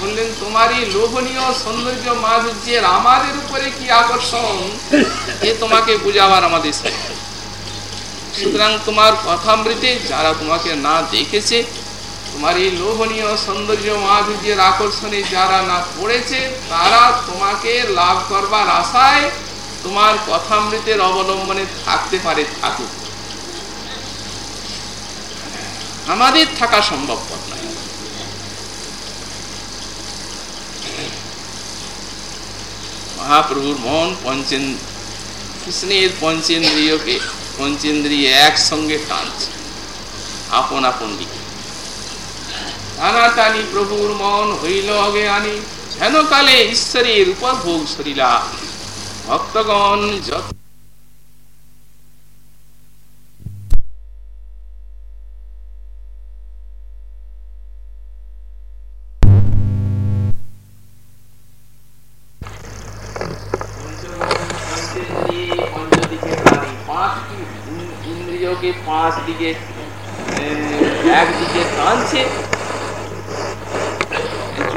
A: বললেন, তোমারই লোভনীয় সৌন্দর্য মাধুর্যের আমাদের উপরে কি আকর্ষণ? এ তোমাকে বুঝাবার আমাদের সুতরাং তোমার কথামৃতে যারা তোমাকে না দেখেছে তোমার এই লোভনীয় সৌন্দর্য মাধুর্যের আকর্ষণে যারা না পড়েছে, তারা তোমাকে লাভ করবার আশায় তোমার কথামৃতের অবলম্বনে থাকতে পারে, থাকুক। আমাদের থাকা সম্ভবপর নয়। মহাপ্রভুর মন পঞ্চেন, কৃষ্ণের পঞ্চেন্দ্রিয়কে, পঞ্চেন্দ্রিয় একসঙ্গে টানছে। আপন আপন দিকে। টানাটানি প্রভুর মন হইল অগে আনি কালে ঈশ্বরের উপভোগ সরিলা ভক্তগণ যত পাঁচ দিকে একদিকে টানছে।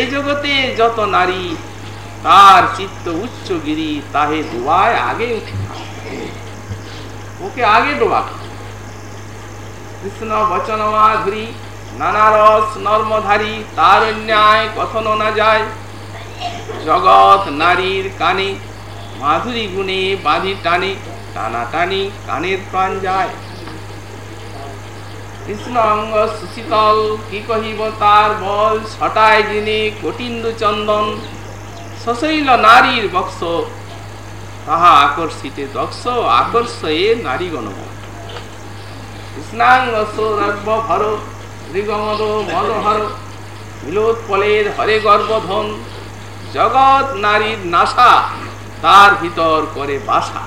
A: এ জগতে যত নারী, তার চিত্ত উচ্চ গিরি তাহে ডুবায় আগে উঠে ওকে আগে ডোবা। কৃষ্ণ বচন মাধুরী নানা রস নর্মধারী, তার অন্যায় কথন না যায়। জগৎ নারীর কানে, মাধুরী গুণে বাঁধি টানে টানা টানি কানের প্রাণ যায়। কৃষ্ণ অঙ্গ সুশীতল কি কহিব তার বল? ছটায় যিনি কটিন্দু চন্দন, সশৈল নারীর বক্স তাহা আকর্ষিতে দক্ষ আকর্ষ এ নারী গণব কৃষ্ণাঙ্গ সৌরভ ভর ঋগমদ মদহর, মিলোৎপলের হরে গর্বধন। জগৎ নারীর নাশা, তার ভিতর করে বাসা।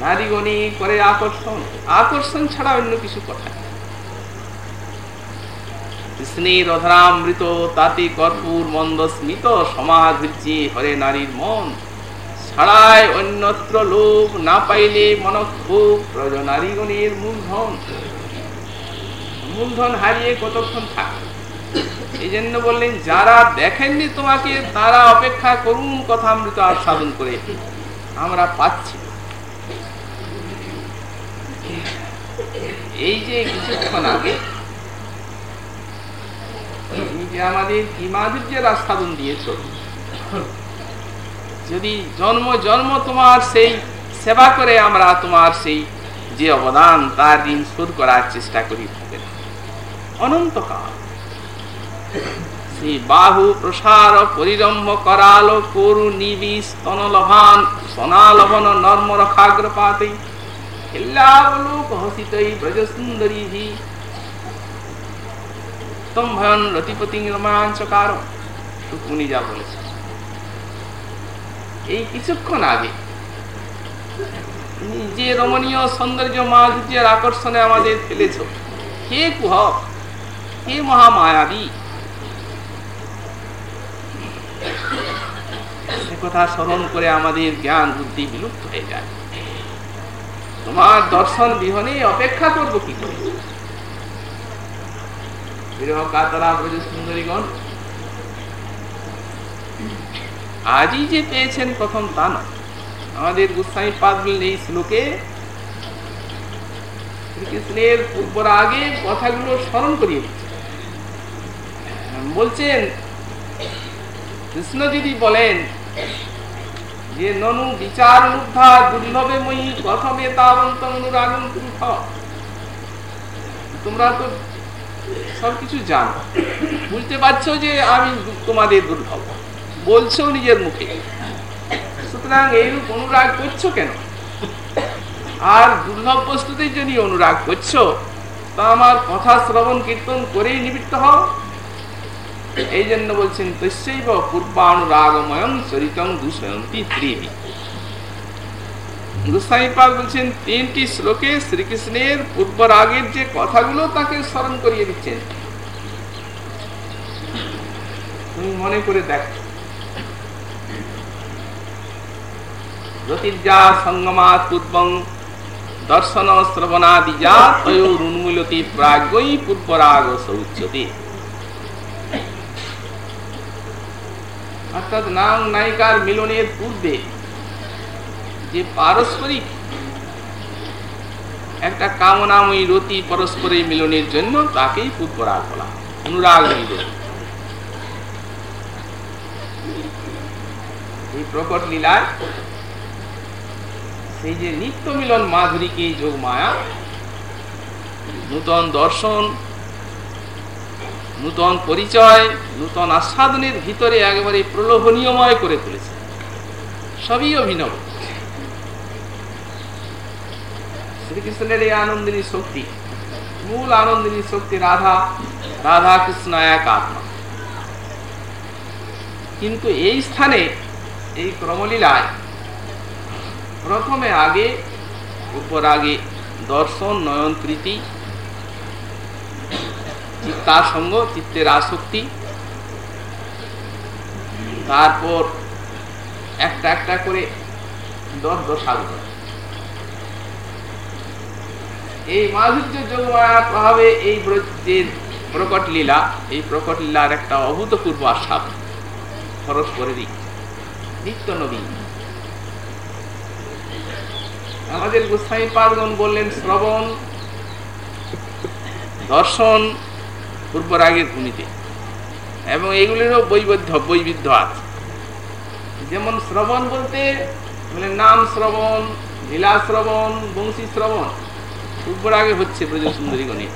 A: নারীগণী করে আকর্ষণ। আকর্ষণ ছাড়া অন্য কিছু কথা। কৃষ্ণের অধরামৃত তাতে কর্পূর মন্দ স্মিত সমাধির্যে হরে নারীর মন। ছাড়ায় অন্যত্র লোভ না পাইলে মনক্ষোভ প্রজ নারীগণের মূলধন। মূলধন হারিয়ে কতক্ষণ থাকে? এই জন্য বললেন, যারা দেখেননি তোমাকে, তারা অপেক্ষা করুন, কথামৃত আস্বাদন করে। আমরা পাচ্ছি এই যে কিছুক্ষণ আগে, তুমি যে আমাদের কি দিয়েছ, যদি জন্ম জন্ম তোমার সেই সেবা করে আমরা তোমার সেই যে অবদান, তার ঋণ শোধ করার চেষ্টা করি হবে না অনন্তকাল। সেই বাহু প্রসার পরিরম্ভ করাল করু নিবিষ তনলভান সনালভন নর্ম ব্রজ সুন্দরী হি স্তম্ভয়ন রতিপতি রোমাঞ্চকার টুকুনি যা এই কিছুক্ষণ আগে যে রমণীয় সৌন্দর্য মাধুর্যের আকর্ষণে আমাদের ফেলেছ কে কুহ কে মহামায়াবী কথা স্মরণ করে আমাদের জ্ঞান বুদ্ধি বিলুপ্ত হয়ে যায় তোমার দর্শন বিহনে অপেক্ষা করব কি করে? বিরহ সুন্দরীগণ, আজই যে পেয়েছেন প্রথম তা নয় আমাদের গোস্বামী পাদ এই শ্লোকে শ্রীকৃষ্ণের পূর্বর আগে কথাগুলো স্মরণ করিয়ে বলছেন, কৃষ্ণ যদি বলেন যে ননু বিচার উদ্ধা দুর্লভে মই তাবন্ত তোমরা তো সবকিছু জানো। বুঝতে পারছ যে আমি তোমাদের দুর্লভ বলছো নিজের মুখে। সুতরাং এইরূপ অনুরাগ করছ কেন? আর দুর্লভ বস্তুদের যদি অনুরাগ করছ, তা আমার কথা শ্রবণ কীর্তন করেই নিবৃত্ত হও। এই জন্য বলছেন, তস্যৈব পূর্বানুরাগময়ং চরিতং দূষয়ন্তী গোস্বাইপাল বলছেন, তিনটি শ্লোকে শ্রীকৃষ্ণের যে কথাগুলো তাকে স্মরণ করিয়ে দিচ্ছেন। তুমি মনে করে দর্শন শ্রবণাদি যা তয়োরুন্মূলতি প্রাজ্ঞই পূর্বরাগ সৌচ্যতে অর্থাৎ নাম নায়িকার মিলনের পূর্বে যে পারস্পরিক একটা কামনাময়ী রতি পরস্পরের মিলনের জন্য তাকেই পূর্বরাগ বলা অনুরাগ মিলন এই প্রকট লীলার সেই যে নিত্য মিলন মাধুরীকে যোগ মায়া নূতন দর্শন নূতন পরিচয়, নূতন আস্বাদনের ভিতরে একেবারে প্রলোভনীয়ময় করে তুলেছে। সবই অভিনব। শ্রীকৃষ্ণের এই আনন্দিনী শক্তি, মূল আনন্দিনী শক্তি রাধা রাধা কৃষ্ণ এক আত্মা। কিন্তু এই স্থানে, এই ক্রমলীলায়, প্রথমে আগে, উপর আগে দর্শন, নয়ন, প্রীতি চিত্তাসঙ্গ চিত্তের আসক্তি। তারপর একটা একটা করে দশ দশাগ্র এই মাধুর্য যোগমায়ার প্রভাবে এই প্রকট লীলা, এই প্রকট লীলার একটা অভূতপূর্ব আস্বাদ পরস্পরেরই নিত্য নবীন আমাদের গোস্বামী পাদগণ বললেন, শ্রবণ, দর্শন পূর্বরাগের ভূমিতে এবং এগুলিরও বৈবদ্ধ বৈবিধ্য আছে। যেমন শ্রবণ বলতে মানে নাম শ্রবণ, লীলা শ্রবণ, বংশী শ্রবণ সুব্বরাগে হচ্ছে ব্রজ সুন্দরী গণিত।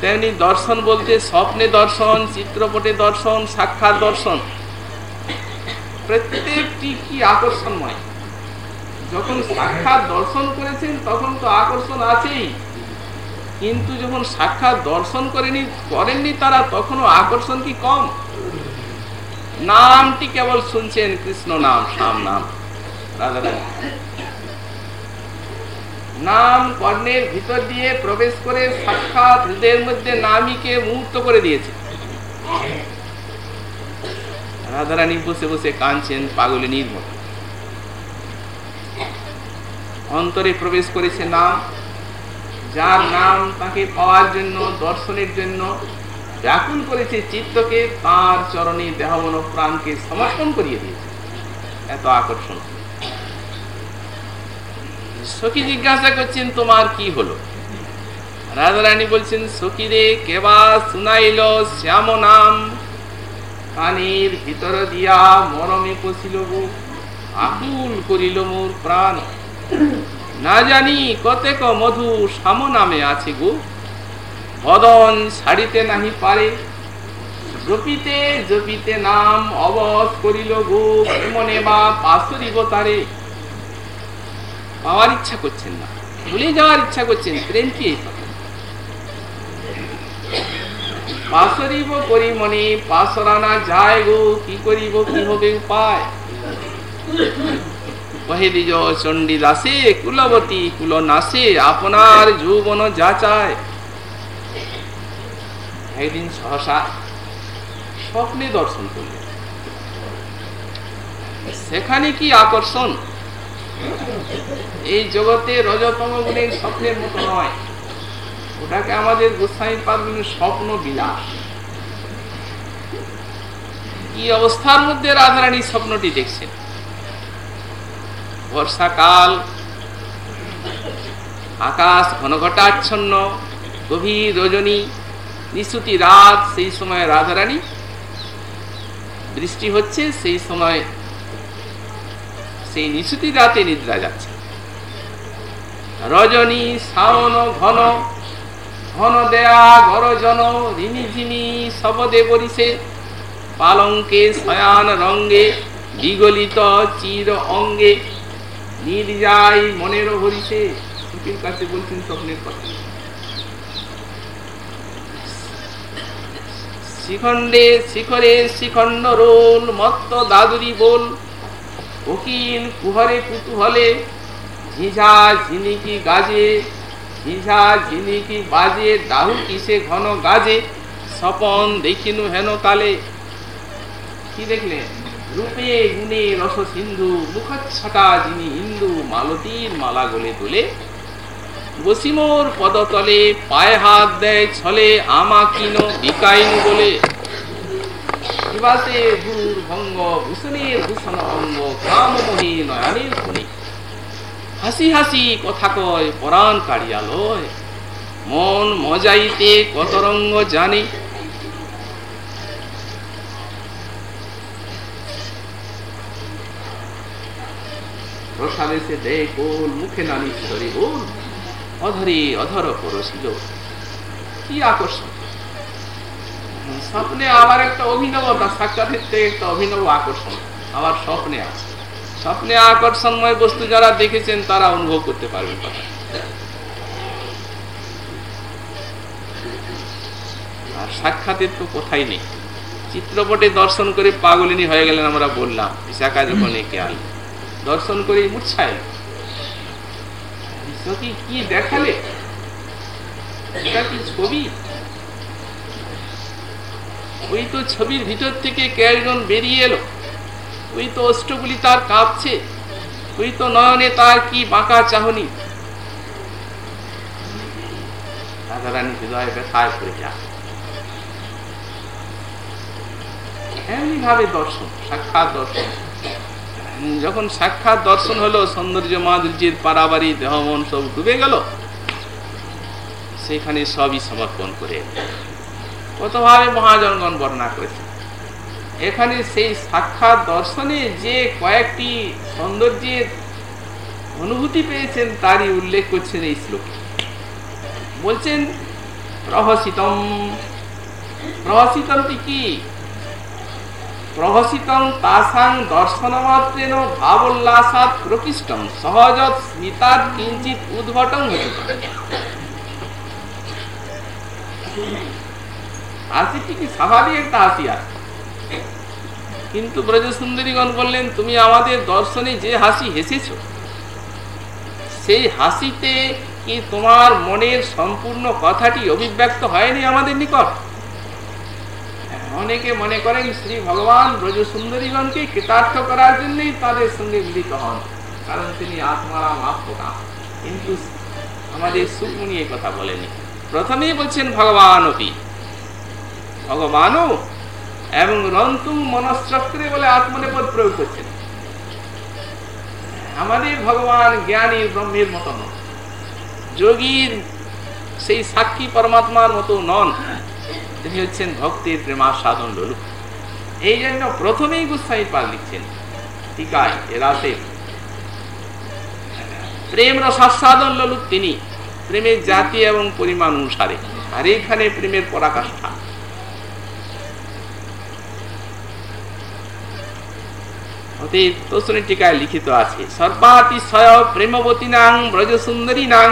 A: তেমনি দর্শন বলতে, স্বপ্নে দর্শন, চিত্রপটে দর্শন, সাক্ষাৎ দর্শন, প্রত্যেকটি কি আকর্ষণময়। যখন সাক্ষাৎ দর্শন করেছেন, তখন তো আকর্ষণ আছেই। কিন্তু যখন সাক্ষাৎ দর্শন করেনি, করেননি তারা, তখনও আকর্ষণ কি কম? নামটি কেবল শুনছেন কৃষ্ণ নাম, শ্যাম নাম। নাম কর্ণের ভিতর দিয়ে প্রবেশ করে সাক্ষাৎ হৃদয়ের মধ্যে নামীকে মুহূর্ত করে দিয়েছে। রাধারানী বসে বসে কাঁদছেন পাগলিনীর মতো অন্তরে প্রবেশ করেছে নাম। যার নাম তাকে পাওয়ার জন্য, দর্শনের জন্য ব্যাকুল করেছে চিত্তকে, তার চরণে দেহমন প্রাণকে সমর্পণ করিয়ে দিয়েছে। এত আকর্ষণ। সখী জিজ্ঞাসা করছেন, তোমার কি হলো? রাধারানী বলছেন সখী রে কেবা শুনাইল শ্যাম নাম। কানের ভিতর দিয়া মরমে পশিল আকুল করিল মোর প্রাণ। না জানি কতেক মধু সাম নামে আছে গো। বদন ছাড়িতে নাহি পারে। জপিতে জপিতে নাম অবস করিল গো মনে বা পাশরিব তারে পাওয়ার ইচ্ছা করছেন না। ভুলে যাওয়ার ইচ্ছা করছেন, প্রেম কি পাশরিব করি মনে পাশরানা যায় গো, কি করিব, কি হবে উপায়? কহে কুলবতী কুল নাসে আপনার যৌবন যাচায় একদিন সহসা স্বপ্নে দর্শন করলেন। সেখানে কি আকর্ষণ? এই জগতে রজতম গুণের স্বপ্নের মতো নয়। ওটাকে আমাদের গোস্বামী পাদগুলির স্বপ্ন বিলাস। কি অবস্থার মধ্যে রাধারানী স্বপ্নটি দেখছেন? বর্ষাকাল। আকাশ ঘনঘটাচ্ছন্ন, গভীর রজনী নিশুতি রাত, সেই সময় রাধারানী। বৃষ্টি হচ্ছে, সেই সময় সেই নিশুতি রাতে নিদ্রা যাচ্ছে। রজনী, শাওন, ঘন ঘন দেয়া, গরজন রিনি ঝিনি শবদে বরিছে পালঙ্কে, শয়ান রঙ্গে, বিগলিত, চির অঙ্গে। নির্যাই মনের হরিছে সুখীর কাছে বলছেন স্বপ্নের কথা। শিখণ্ডে, শিখরে শিখণ্ড রোল, মত্ত দাদুরি বল। উকিল কুহরে কুতুহলে, ঝিঝা ঝিনিকি গাজে, ঝিঝা ঝিনিকি বাজে ডাহু কিসে ঘন গাজে, স্বপন দেখিনু হেন কালে। কি দেখলেন? রূপে, গুণে রস সিন্ধু মুখচ্ছটা যিনি হিন্দু মালতীর মালা গলে তোলে। বসিমোর পদতলে পায়ে হাত দেয় ছলে আমা কিনো বিকাইনু বলে। নিবাসে ভূর ভঙ্গ, ভূষণের ভূষণ অঙ্গ, কামমোহী নয়নের খনি হাসি হাসি কথা কয়, পরাণ কাড়িয়া লয়। মন মজাইতে কত রঙ্গ জানে। সে দেয় কোল মুখে নামি ধরে বল, অধরে অধর পরশিল কি আকর্ষণ। স্বপ্নে আবার একটা অভিনবতা, সাক্ষাতের একটা অভিনব আকর্ষণ। আবার স্বপ্নে আছে। স্বপ্নে আকর্ষণময় বস্তু যারা দেখেছেন, তারা অনুভব করতে পারবেন কথা। আর সাক্ষাতের তো কোথায় নেই। চিত্রপটে দর্শন করে পাগলিনী হয়ে গেলেন আমরা বললাম বিশাখা যখন একে আল দর্শন করে মূর্ছায় কি কি দেখালে? এটা কি ছবি? ওই তো ছবির ভিতর থেকে বেরিয়ে এলো? ওই তো অষ্টগুলি তার কাঁপছে। ওই তো নয়নে তার কি বাঁকা চাহনি? রাধারানী হৃদয় ব্যথায় পড়ে এমনি ভাবে দর্শন, সাক্ষাৎ দর্শন। যখন সাক্ষাৎ দর্শন হলো, সৌন্দর্য, মাধুর্যের পারাবারি, দেহমন সব ডুবে গেল। সেখানে সবই সমর্পণ করে কতভাবে মহাজনগণ বর্ণনা করেছে। এখানে সেই সাক্ষাৎ দর্শনে যে কয়েকটি সৌন্দর্যের অনুভূতি পেয়েছেন, তারই উল্লেখ করছেন এই শ্লোকে। বলছেন, প্রহসিতম। প্রহসিতমটি কি? প্রহসিতং প্রকৃষ্টম সহজত হাসিটি কি স্বাভাবিক একটা কিন্তু ব্রজসুন্দরীগণ বললেন, তুমি আমাদের দর্শনে যে হাসি হেসেছ, সেই হাসিতে কি তোমার মনের সম্পূর্ণ কথাটি অভিব্যক্ত হয়নি আমাদের নিকট? অনেকে মনে করেন শ্রী ভগবান ব্রজ সুন্দরীগণকে কৃতার্থ করার জন্যই তাদের সঙ্গে মিলিত হন, কারণ তিনি আত্মারাম আত্মকা কিন্তু আমাদের সুকুনি কথা বলেনি। প্রথমেই বলছেন ভগবান? অপি ভগবানও এবং রন্তু মনশ্চক্রে বলে আত্মনেপদ প্রয়োগ করছেন। আমাদের ভগবান জ্ঞানী ব্রহ্মের মতো নন। যোগীর সেই সাক্ষী পরমাত্মার মতো নন। তিনি হচ্ছেন ভক্তির প্রেমা সাধন লোলুক এই জন্য প্রথমেই গুসাই পাল লিখছেন, টিকায় এরাতে প্রেম রসাস্বাদন লোলুক তিনি, প্রেমের জাতি এবং পরিমাণ অনুসারে, আর এইখানে প্রেমের পরাকাষ্ঠা। টিকায় লিখিত আছে সর্বাতিশয় প্রেমবতী নাং ব্রজ সুন্দরী নাং,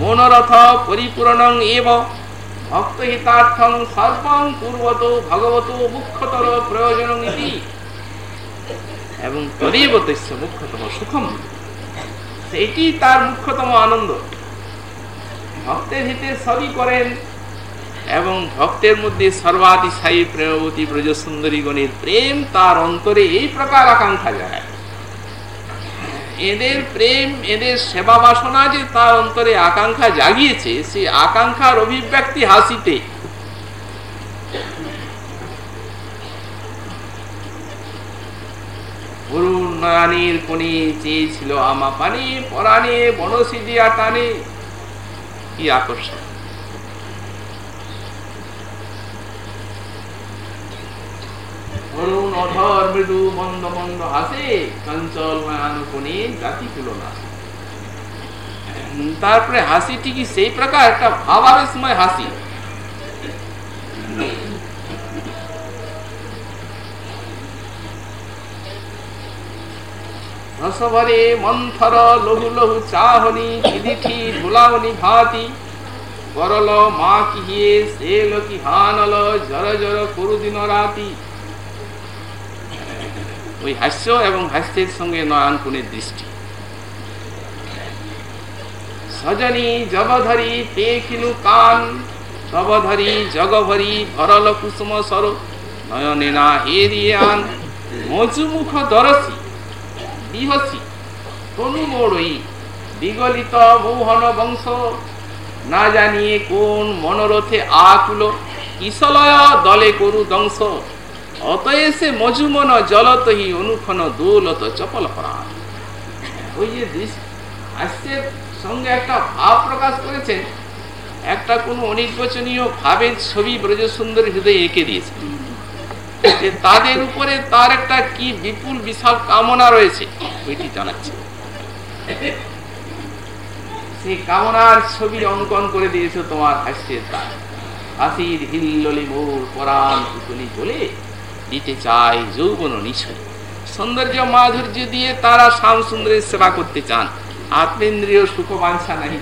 A: মনোরথ পরিপূরণং এব। ভক্ত হিতার্থং সর্বং পূর্বত ভগবত মুখ্যতর প্রয়োজন এবং তদেব তস্য মুখ্যতম সুখম। সেইটি তার মুখ্যতম আনন্দ। ভক্তের হিতে সবই করেন এবং ভক্তের মধ্যে সর্বাতিশায়ী প্রেমবতী ব্রজ সুন্দরী গণের প্রেম তার অন্তরে এই প্রকার আকাঙ্ক্ষা যায় এদের প্রেম, এদের সেবা বাসনা যে তার অন্তরে আকাঙ্ক্ষা জাগিয়েছে, সে আকাঙ্ক্ষার অভিব্যক্তি হাসিতে। অরুণ কোণে আমা পানি, পরাণে বনসিদিয়া টানে। কি আকর্ষণ। অরুণ অধর মৃদু মন্দ মন্দ হাসে চঞ্চল জাতি তারপরে হাসিটি কি সেই প্রকার একটা ভাবাবেশময় হাসি। রসভরে মন্থর লহু লহু চাহনি চিদিঠি ধুলাওনি ভাতি করল মা কি হিয়ে, সে লোকি হানল জর জর করু দিন রাতি। ওই হাস্য এবং হাস্যের সঙ্গে নয়ন কোণের দৃষ্টি। সজনী জবধরি পেখিনু কান তবধরি জগভরি ভরল কুসুম সর নয়নে না হেরিয়ে আন মজুমুখ দরসি, বিহসি, তনু মোড়ই, বিগলিত মৌহন বংশ, না জানিয়ে কোন মনোরথে আকুল, কিশলয় দলে করু দংশ অতএসে মজুমন জলতহি অনুক্ষণ দৌলত চপল প্রাণ। ওই যে হাস্যের সঙ্গে একটা ভাব প্রকাশ করেছেন একটা কোনো অনির্বচনীয় ভাবের ছবি ব্রজ সুন্দর এঁকে দিয়েছে। যে তাদের উপরে তার একটা কি বিপুল বিশাল কামনা রয়েছে, ওইটি জানাচ্ছে। সেই কামনার ছবি অঙ্কন করে দিয়েছে তোমার হাস্যের তার। হাসির হিল্লি মোর পরাণ পুতলি বলে দিতে চায় যৌবন নিশ্চয় সৌন্দর্য মাধুর্য দিয়ে তারা শ্যাম সুন্দরের সেবা করতে চান। আত্মেন্দ্রীয় সুখ বাঞ্ছা নাহি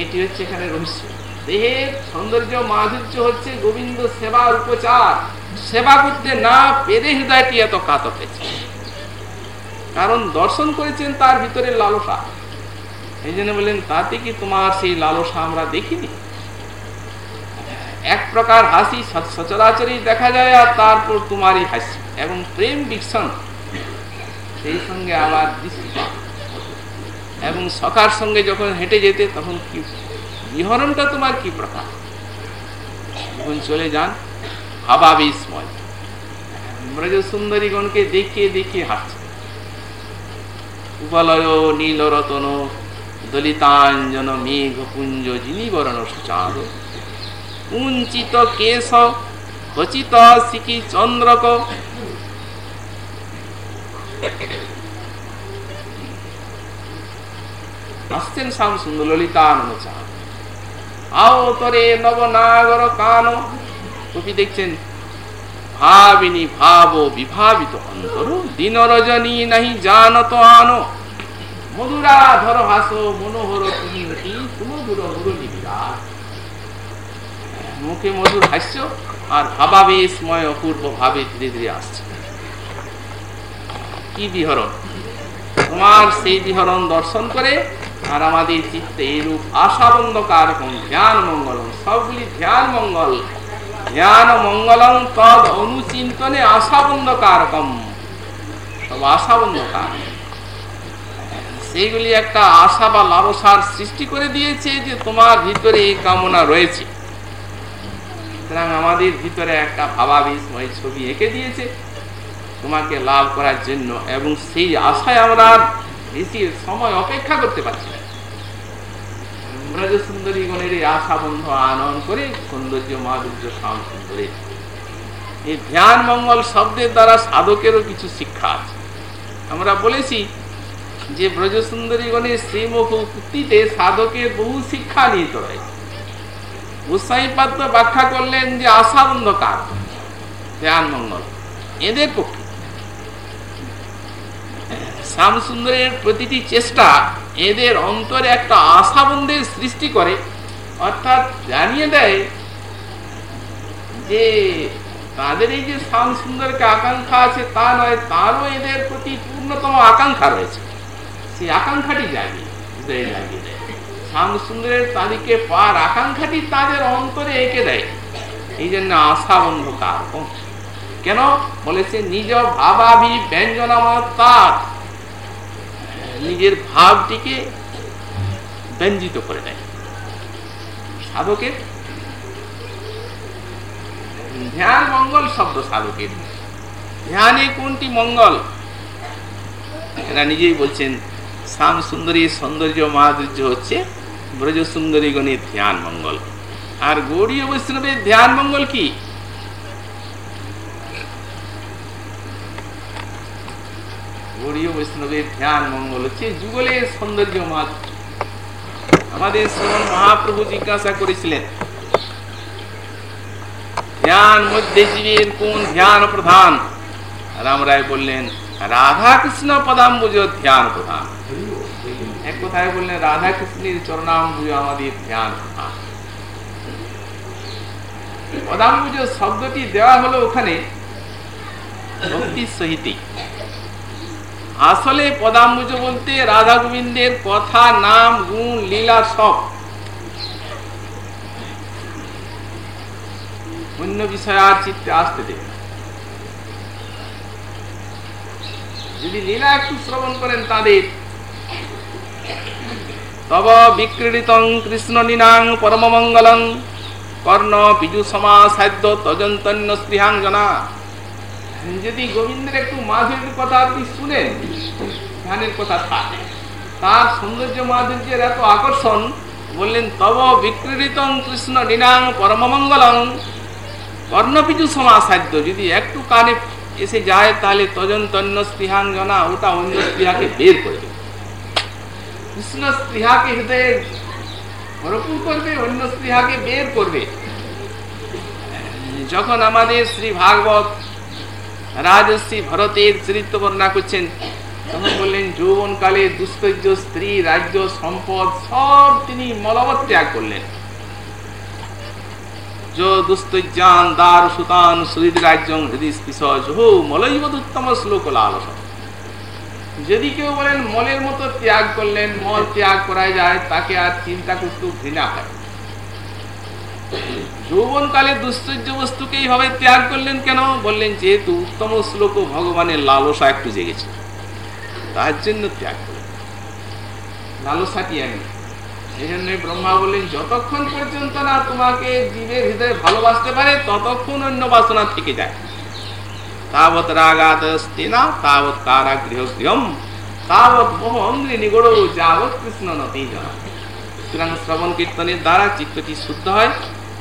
A: এটি হচ্ছে এখানে রহস্য। দেহের সৌন্দর্য মাধুর্য হচ্ছে গোবিন্দ সেবার উপচার। সেবা করতে না পেরে হৃদয়টি এত কাত হয়েছে। কারণ দর্শন করেছেন তার ভিতরে লালসা। এই জন্য বললেন, তাতে কি তোমার সেই লালসা আমরা দেখিনি? এক প্রকার হাসি সচরাচরই দেখা যায় আর তারপর তোমারই হাসি এবং প্রেম বিকশন সেই সঙ্গে দৃষ্টিপাত এবং সখার সঙ্গে যখন হেঁটে যেতে, তখন কি বিহরণটা তোমার কি প্রকার? যখন চলে যান হাবা বিস্ময় ব্রজ সুন্দরীগণকে দেখিয়ে দেখিয়ে হাসছে। উপলয় নীল রতন দলিতাঞ্জন মেঘ পুঞ্জ যিনি বরণ সুচার। কুঞ্চিত কেশ, খচিত শিখি চন্দ্রক। আসছেন শ্যাম সুন্দর নবনাগর কান। কবি দেখছেন? ভাবিনী ভাব বিভাবিত অন্তর। দিন রজনী নাহি জানত আনো। মধুরা ধর হাস, মনোহর তুমি মুখে মধুর হাস্য আর ভাবাবেশময় অপূর্ব ভাবে ধীরে ধীরে আসছে। কি বিহরণ? তোমার সেই বিহরণ দর্শন করে আর আমাদের চিত্তে এইরূপ আশাবন্ধ কারকম ধ্যান মঙ্গলম, সবগুলি ধ্যান মঙ্গল, ধ্যান মঙ্গলম তদ অনুচিন্তনে আশাবন্ধ কারকম সব আশাবন্ধ কারক সেইগুলি একটা আশা বা লালসার সৃষ্টি করে দিয়েছে যে তোমার ভিতরে এই কামনা রয়েছে। সুতরাং আমাদের ভিতরে একটা ভাবাবিস্ময় ছবি এঁকে দিয়েছে তোমাকে লাভ করার জন্য এবং সেই আশায় আমরা বেশি সময় অপেক্ষা করতে পারছি না। ব্রজ সুন্দরী গণের এই আশা বন্ধ আনয়ন করে সৌন্দর্য, মাধুর্য শাম সুন্দরী। এই ধ্যান মঙ্গল শব্দের দ্বারা সাধকেরও কিছু শিক্ষা আছে। আমরা বলেছি যে ব্রজ সুন্দরী গণের শ্রীমুখ উক্তিতে সাধকের বহু শিক্ষা নিহিত রয়েছে। ব্যাখ্যা করলেন যে ধ্যান মঙ্গল। এদের পক্ষে। শ্যাম সুন্দরের প্রতিটি চেষ্টা এদের অন্তরে একটা আশাবন্ধের সৃষ্টি করে, অর্থাৎ জানিয়ে দেয় যে তাদের এই যে শ্যাম সুন্দরকে আকাঙ্ক্ষা আছে তা নয়, তারও এদের প্রতি পূর্ণতম আকাঙ্ক্ষা রয়েছে। সেই আকাঙ্ক্ষাটি জাগিয়ে জাগিয়ে দেয়। আকাঙ্ক্ষাটি তাদের অন্তরে এঁকে দেয়। এই জন্য আশাবন্ধ কার কেন? বলেছে নিজ ব্যঞ্জনামাত্মার নিজের ভাবটিকে ব্যঞ্জিত করে দেয়। সাধকের? ধ্যান মঙ্গল শব্দ সাধকের। ধ্যানে কোনটি মঙ্গল? এরা নিজেই বলছেন শ্যাম সুন্দরীর সৌন্দর্য, মাধুর্য হচ্ছে ব্রজ সুন্দরী গণের ধ্যান মঙ্গল আর গৌরীয় বৈষ্ণবের ধ্যান মঙ্গল কি আমাদের মহাপ্রভু জিজ্ঞাসা করেছিলেন, ধ্যান মধ্যে কোন ধ্যান প্রধান? রাম রায় বললেন রাধা কৃষ্ণ পদাম্বুজ ধ্যান প্রধান। এক কথায় বললেন রাধা কৃষ্ণের চরণাম্বুজ আমাদের ধ্যান। পদাম্বুজ শব্দটি দেওয়া হলো ওখানে ভক্তির সহিতই। আসলে পদাম্বুজ বলতে রাধা গোবিন্দের কথা, নাম, গুণ, লীলা সব। অন্য বিষয় আর চিত্তে আসতে দেবে যদি লীলা একটু শ্রবণ করেন তাদের তব বিক্রীড়িত কৃষ্ণ নিনাং পরমমঙ্গলং কর্ণ বিজু সমাসাধ্য তজন্তন্য স্পৃহাঙ্গনা যদি গোবিন্দের একটু মাধুর্যের কথা আপনি শুনেন, ধ্যানের কথা থাকে, তার সৌন্দর্য মাধুর্যের এত আকর্ষণ, বললেন, তব বিক্রীড়িত কৃষ্ণ নিনাং পরমমঙ্গলং কর্ণপিজু সমাসাধ্য, যদি একটু কানে এসে যায়, তাহলে তজন্তন্য স্পৃহাঙ্গনা ওটা অন্য স্পৃহাকে বের করে কৃষ্ণ স্পৃহাকে হৃদয়ে ভরপুর করবে, অন্য স্পৃহাকে বের করবে। যখন আমাদের শ্রী ভাগবত রাজশ্রী ভরতের চরিত্র বর্ণনা করছেন, তখন বললেন, যৌবনকালে দুস্তৈর্য স্ত্রী, রাজ্য, সম্পদ, সব তিনি মলবত ত্যাগ করলেন। দুস্তৈর্যান দার সুতান সুহৃদ রাজ্যং হৃদি স্পৃশ মলৈবদুত্তম শ্লোক লালস যদি কেউ বলেন, মলের মতো ত্যাগ করলেন, মল ত্যাগ করা যায়, তাকে আর চিন্তা করতেও ঘৃণা হয়। যৌবনকালে দুশ্চর্য বস্তুকে এইভাবে ত্যাগ করলেন কেন? বললেন, যেহেতু উত্তম শ্লোক ভগবানের লালসা একটু জেগেছে, তার জন্য ত্যাগ করলেন লালসাটি আমি? এই জন্য ব্রহ্মা বললেন, যতক্ষণ পর্যন্ত না তোমাকে জীবের হৃদয়ে ভালোবাসতে পারে, ততক্ষণ অন্য বাসনা থেকে যায়। তাবৎ রাগাত না তাবৎ কারাগৃহ গৃহম তাবৎ মোহ অঙ্গি নিগড় যাবৎ কৃষ্ণ জানা সুতরাং শ্রবণ কীর্তনের দ্বারা চিত্তটি শুদ্ধ হয়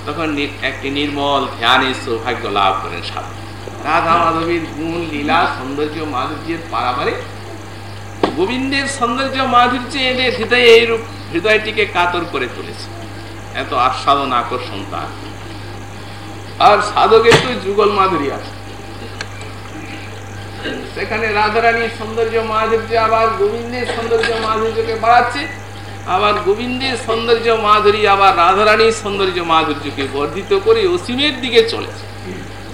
A: তখন একটি নির্মল ধ্যানের সৌভাগ্য লাভ করেন সাধু রাধা মাধবীর গুণ, লীলা, সৌন্দর্য, মাধুর্যের পারাবারে গোবিন্দের সৌন্দর্য, মাধুর্য এদের হৃদয়ে এইরূপ হৃদয়টিকে কাতর করে তুলেছে। এত আস্বাদন, আকর্ষণ তার। আর সাধকের তো যুগল মাধুরী আছে। সেখানে রাধারানীর সৌন্দর্য মাধুর্য আবার গোবিন্দের সৌন্দর্য মাধুর্যকে বাড়াচ্ছে, আবার গোবিন্দের সৌন্দর্য মাধুরী আবার রাধারানীর সৌন্দর্য মাধুর্যকে বর্ধিত করে অসীমের দিকে চলেছে।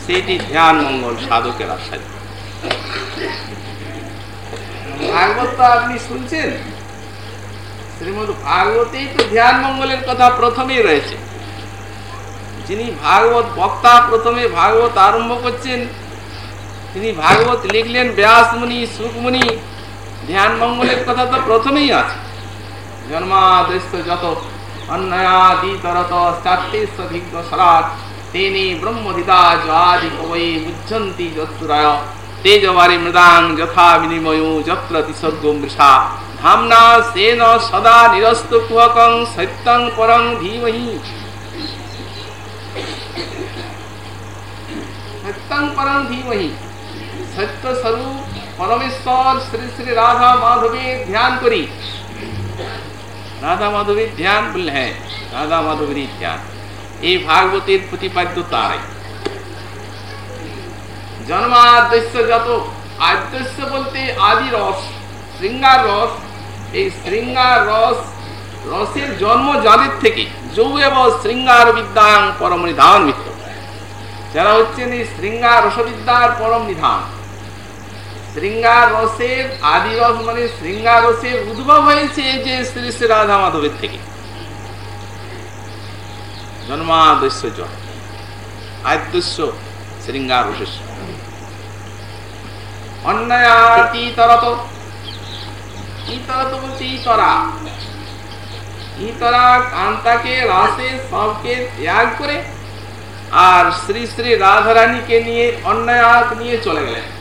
A: সেইটি ধ্যান, মঙ্গল, সাধকের আশায় ভাগবত আপনি শুনছেন? শ্রীমদ ভাগবতেই তো ধ্যান, মঙ্গলের কথা প্রথমেই রয়েছে। যিনি ভাগবত বক্তা, প্রথমে ভাগবত আরম্ভ করছেন তিনি ভাগবত লিখলেন ব্যাসমুনি সুখমুনি ধ্যান মঙ্গলের কথা তো প্রথমেই আছে। জন্মাদৃষ্ট যত অন্নয়াদি তরত চাত্রিশধিক সরাট তেনে ব্রহ্মধিদা আদি কবৈ বুঝন্তি যৎসুরায় তেজবারি মৃদাং যথা বিনিময় যত্র তিসর্গ মৃষা। ধামনা সেন সদা নিরস্ত কুহকং সত্যং পরং ধীমহি। সত্যং পরং ধীমহি। সত্য স্বরূপ পরমেশ্বর শ্রী শ্রী রাধা মাধবের ধ্যান করি। রাধা মাধবীর ধ্যান বললে হ্যাঁ রাধা মাধবীর ধ্যান। এই ভাগবতের প্রতিপাদ্য তারাই। জন্মাদস্য যত, আদ্যস্য বলতে আদি রস, শৃঙ্গার রস। এই শৃঙ্গার রস, রসের জন্ম যাদের থেকে যৌব শৃঙ্গার বিদ্যাং পরম নিধান মিত্র। যারা হচ্ছেন এই শৃঙ্গার রসবিদ্যার পরম নিধান। শৃঙ্গার রসের আদি রস মানে শৃঙ্গার উদ্ভব হয়েছে যে শ্রী শ্রী রাধা মাধবের থেকে। ইতরত রাসে, সবকে ত্যাগ করে আর শ্রী শ্রী রাধারানীকে নিয়ে অন্যায়াত নিয়ে চলে গেলেন।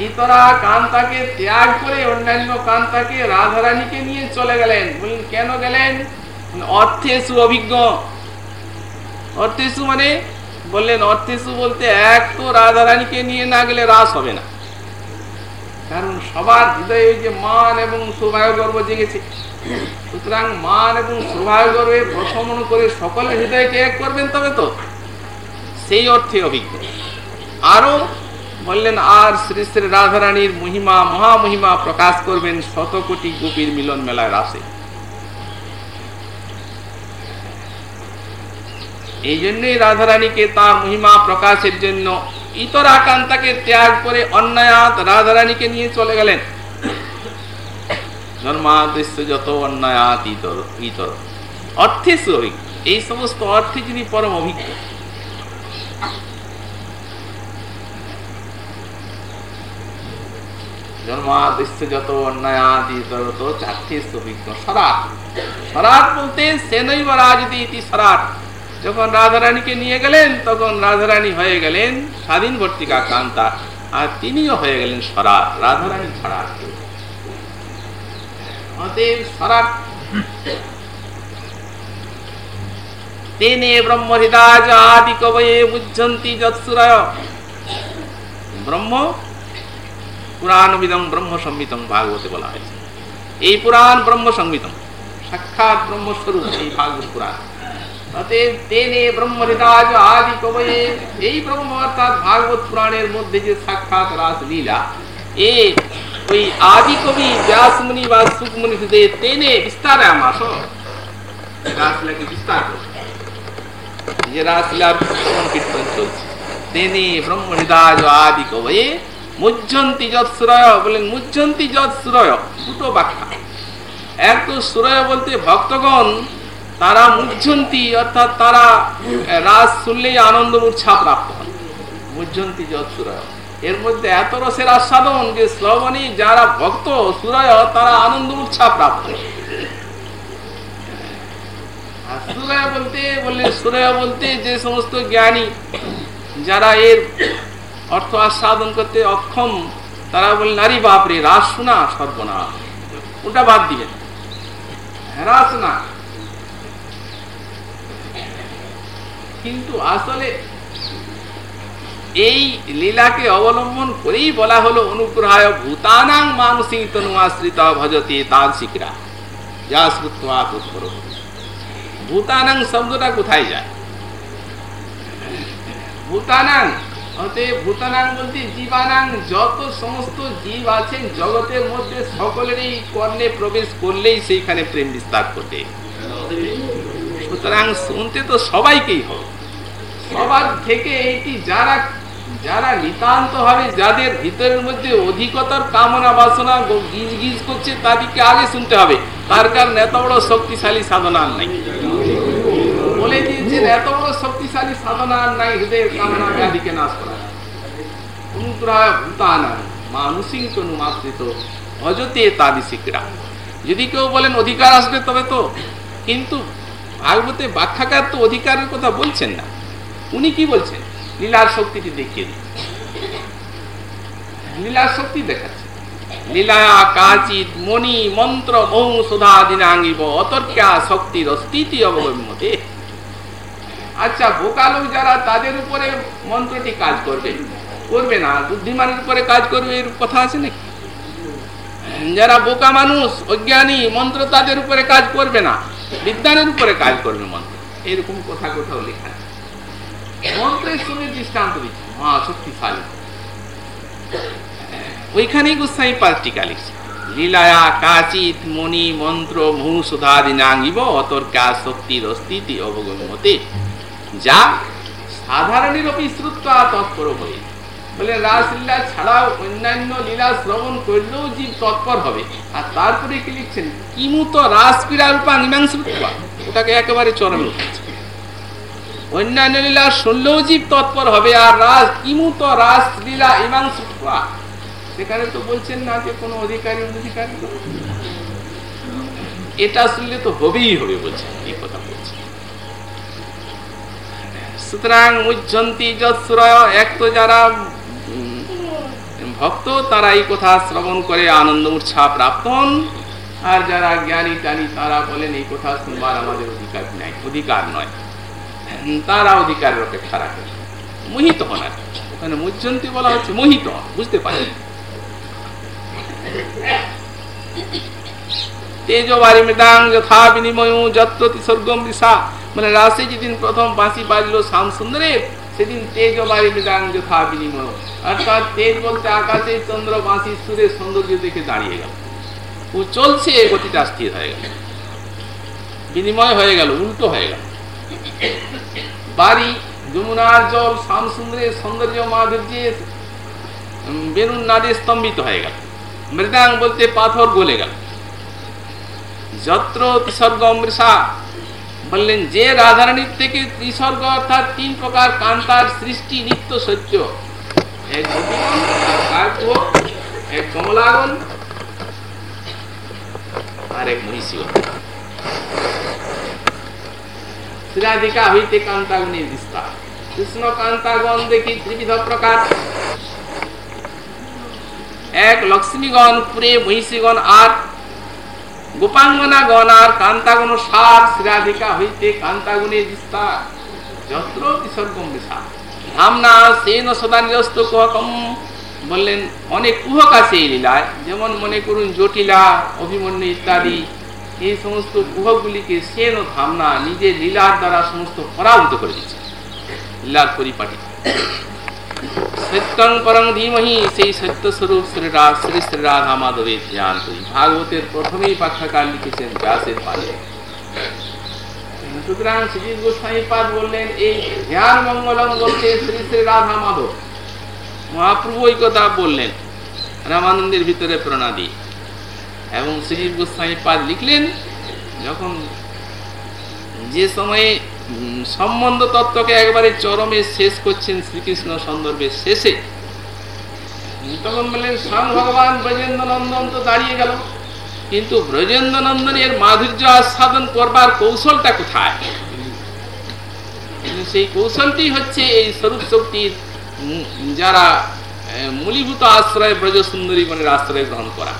A: ইতরা কান্তাকে ত্যাগ করে অন্যান্য কান্তাকে রাধারানীকে নিয়ে চলে গেলেন। বললেন, কেন গেলেন? অর্থেসু অভিজ্ঞ। অর্থেশু মানে? বললেন অর্থেশু বলতে এক তো রাধারানীকে নিয়ে না গেলে রাস হবে না। কারণ সবার হৃদয়ে যে মান এবং সৌভাগ্য গর্ব জেগেছে, সুতরাং মান এবং সৌভাগ্য গর্বে প্রশমন করে সকলের হৃদয়কে এক করবেন তবে তো? সেই অর্থে অভিজ্ঞ। আরও বললেন, আর শ্রী শ্রী রাধারানীর মহিমা, মহামহিমা প্রকাশ করবেন শত কোটি গোপীর মিলন মেলায় রাসে এই জন্যই রাধারানীকে তার মহিমা প্রকাশের জন্য ইতর আকান্তাকে ত্যাগ করে অন্যায়াত রাধারানীকে নিয়ে চলে গেলেন। জন্মাদৃশ্য যত অন্যায়াত ইতর ইতর। অর্থে এই সমস্ত অর্থে যিনি পরম অভিজ্ঞ। জন্মাদৃশ্য যত অন্যায়াত ইতর তো চারটে অভিজ্ঞ সরাট সরাট বলতে সেনৈব রাজতি ইতি সরাট যখন রাধারানীকে নিয়ে গেলেন, তখন রাধারানী হয়ে গেলেন স্বাধীন ভর্তিকা কান্তা, আর তিনিও হয়ে গেলেন সরাট রাধারানী ছাড়া অতএব সরাট তেনে ব্রহ্ম হৃদাজ আদি কবয়ে ব্রহ্ম পুরাণবিদম ব্রহ্ম সংহিতম ভাগবতে বলা হয়েছে। এই পুরাণ ব্রহ্ম সংহিতম সাক্ষাৎ ব্রহ্মস্বরূপ এই ভাগবত পুরাণ। ব্রহ্মরিতাজ এই ভাগবত পুরাণের মধ্যে যে সাক্ষাৎ রাস লীলা এ ওই আদি কবি ব্যাসমুনি বা সুকমুনি তেনে বিস্তারে আমার রাসলীলাকে বিস্তার কীর্তন চলছে, তেনে ব্রহ্মহৃদাজ আদি কবয়ে মুজ্জন্তি যৎ সুরয়, বলেন মুজ্জন্তি যৎ সুরয়, দুটো ব্যাখ্যা। এক সুরয় বলতে ভক্তগণ, তারা মুজ্জন্তি, অর্থাৎ তারা রাস শুনলেই আনন্দ মূর্ছা প্রাপ্ত হন মুজ্জন্তি যৎ সুরয়। এর মধ্যে এত রসের আস্বাদন যে শ্রবণী যারা ভক্ত সুরয়, তারা আনন্দ উৎসাহ প্রাপ্ত সুরয় বলতে, বললে সুরয় বলতে যে সমস্ত জ্ঞানী, যারা এর অর্থ আস্বাদন করতে অক্ষম, তারা বলে নারী বাপরে রাস শোনা সর্বনাশ। ওটা বাদ দিয়ে। রাস না কিন্তু আসলে এই লীলাকে অবলম্বন করেই বলা হলো, অনুগ্রহায় ভূতানাং মানসিক তনুয়াশ্রিত ভজতে তান্সিকরা যা শ্রুত্বা ভূতানাং শব্দটা কোথায় যায়? ভূতানাং অতএব ভূতানাং বলতে জীবানাং যত সমস্ত জীব আছেন, জগতের মধ্যে সকলেরই কর্ণে প্রবেশ করলেই সেইখানে প্রেম বিস্তার শুনতে তো সবাইকেই হবে। সবার থেকে যারা যারা নিতান্ত হবে যাদের ভিতরের মধ্যে অধিকতর কামনা বাসনা গিজ গিজ করছে, তাদেরকে আগে শুনতে হবে। তার কারণ এত বড় শক্তিশালী সাধনা নাই। বলে দিয়েছেন এত বড় শক্তিশালী সাধনা আর নাই হৃদয়ের কামনা ব্যাধিকে নাশ করা। যদি কেউ বলেন অধিকার আসবে তবে তো। কিন্তু ভাগবতে ব্যাখ্যাকার তো অধিকারের কথা বলছেন না। উনি কি বলছেন? লীলার শক্তিটি দেখিয়ে দিন। লীলার শক্তি দেখাচ্ছে। লীলা কাচিত মণি মন্ত্র মৌ সুধাদিনাঙ্গিব অতর্ক্যা শক্তির অস্তিত্ব অবগম্যতে আচ্ছা বোকা লোক যারা, তাদের উপরে মন্ত্রটি কাজ করবে। করবে না, বুদ্ধিমানের উপরে কাজ করবে, এর কথা আছে নাকি? যারা বোকা মানুষ, অজ্ঞানী, মন্ত্র তাদের উপরে কাজ করবে না। বিজ্ঞানের উপরে কাজ করবে মন্ত্র। এরকম কথা কোথাও লেখা মন্ত্রের সঙ্গে দৃষ্টান্ত দিচ্ছে মহা শক্তিশালী ওইখানেই গোস্বামী পাঁচটিকা লিখছে লীলায়া কাচিত মণি, মন্ত্র, মহু, সুধাদিনাঙ্গিব, অতর্কা, শক্তির অস্তিত্ব অবগমতে যা শ্রুত্বা তৎপর হয়ে বলে রাসলীলা ছাড়াও অন্যান্য লীলা শ্রবণ করলেও জীব তৎপর হবে। আর তারপরে কি লিখছেন? কিমুত রাস রূপা মীমাংসা ওটাকে একেবারে চরম অন্যান্য লীলা শুনলেও জীব তৎপর হবে, আর রাস, কিমুত রাস লীলা ইমাংসা সেখানে তো বলছেন না যে কোনো অধিকারী অধিকারী এটা শুনলে তো হবেই হবে বলছেন এই কথা সুতরাং উজ্জন্তী যশ্রয় এক তো যারা ভক্ত, তারা এই কথা শ্রবণ করে আনন্দ উৎসাহ প্রাপ্ত আর যারা জ্ঞানী টানি, তারা বলেন, এই কথা শুনবার আমাদের অধিকার নাই, অধিকার নয়। তারা অধিকারের অপেক্ষা রাখে। মোহিত হন আর ওখানে মুজ্জন্তী বলা হচ্ছে মোহিত বুঝতে পারেন। তেজবারি মৃদাং যথা বিনিময় যত্রতি স্বর্গম ঋষা মানে রাসে যেদিন প্রথম বাঁশি বাজল শ্যাম সুন্দরের সেদিন তেজবারি মৃদাং যথা বিনিময় অর্থাৎ তেজ বলতে আকাশে চন্দ্র বাঁশি সুরে সৌন্দর্য দেখে দাঁড়িয়ে গেল ও চলছে গতিটা স্থির হয়ে গেল বিনিময় হয়ে গেল উল্টো হয়ে গেল বাড়ি যমুনার জল শ্যাম সুন্দরের সৌন্দর্য মাধুর্যে বেলুন নাদে স্তম্ভিত হয়ে গেল মৃদাং বলতে পাথর গলে গেল যত্র ত্রিসর্গ অমৃষা বললেন যে রাধারানীর থেকে ত্রিসর্গ অর্থাৎ তিন প্রকার কান্তার সৃষ্টি নিত্য সত্য এক গোপীগণ এক কমলাগণ আর এক মহিষীগণ শ্রীরাধিকা হইতে কান্তাগণের বিস্তার কৃষ্ণ কান্তাগণ দেখি ত্রিবিধ প্রকার এক লক্ষ্মীগণ পুরে মহিষীগণ আর গোপাঙ্গনা গণ আর কান্তাগণ সার, শ্রীরাধিকা হইতে কান্তাগুণের বিস্তার। যত্র বিসর্গম বিশাল। ধামনা সেন সদা নিরস্ত কুহকম। বললেন, অনেক কুহক আছে এই লীলায়। যেমন মনে করুন জটিলা, অভিমন্যু ইত্যাদি। এই সমস্ত কুহকগুলিকে সেন ও ধামনা নিজের লীলার দ্বারা সমস্ত পরাভূত করে দিচ্ছে। লীলার পরিপাটি। সত্যং পরং ধীমহি সেই সত্য স্বরূপ শ্রী শ্রী শ্রী রাধা মাধবের ধ্যান করি ভাগবতের প্রথমেই পাঠাকার লিখেছেন ব্যাসের পালে সুতরাং শ্রী গোস্বামী পাদ বললেন এই ধ্যান মঙ্গলম বলতে শ্রী শ্রী রাধা মাধব মহাপ্রভু ওই কথা বললেন রামানন্দের ভিতরে প্রণাদি এবং শ্রী গোস্বামী পাদ লিখলেন যখন যে সময়ে সম্বন্ধ তত্ত্বকে একবারে চরমে শেষ করছেন শ্রীকৃষ্ণ সন্দর্ভের শেষে। তখন বললেন, স্বয়ং ভগবান ব্রজেন্দ্র নন্দন তো দাঁড়িয়ে গেল। কিন্তু ব্রজেন্দ্র নন্দনের মাধুর্য আস্বাদন করবার কৌশলটা কোথায়? সেই কৌশলটি হচ্ছে এই স্বরূপ শক্তির যারা মূলীভূত আশ্রয় ব্রজ সুন্দরী গণের আশ্রয় গ্রহণ করা।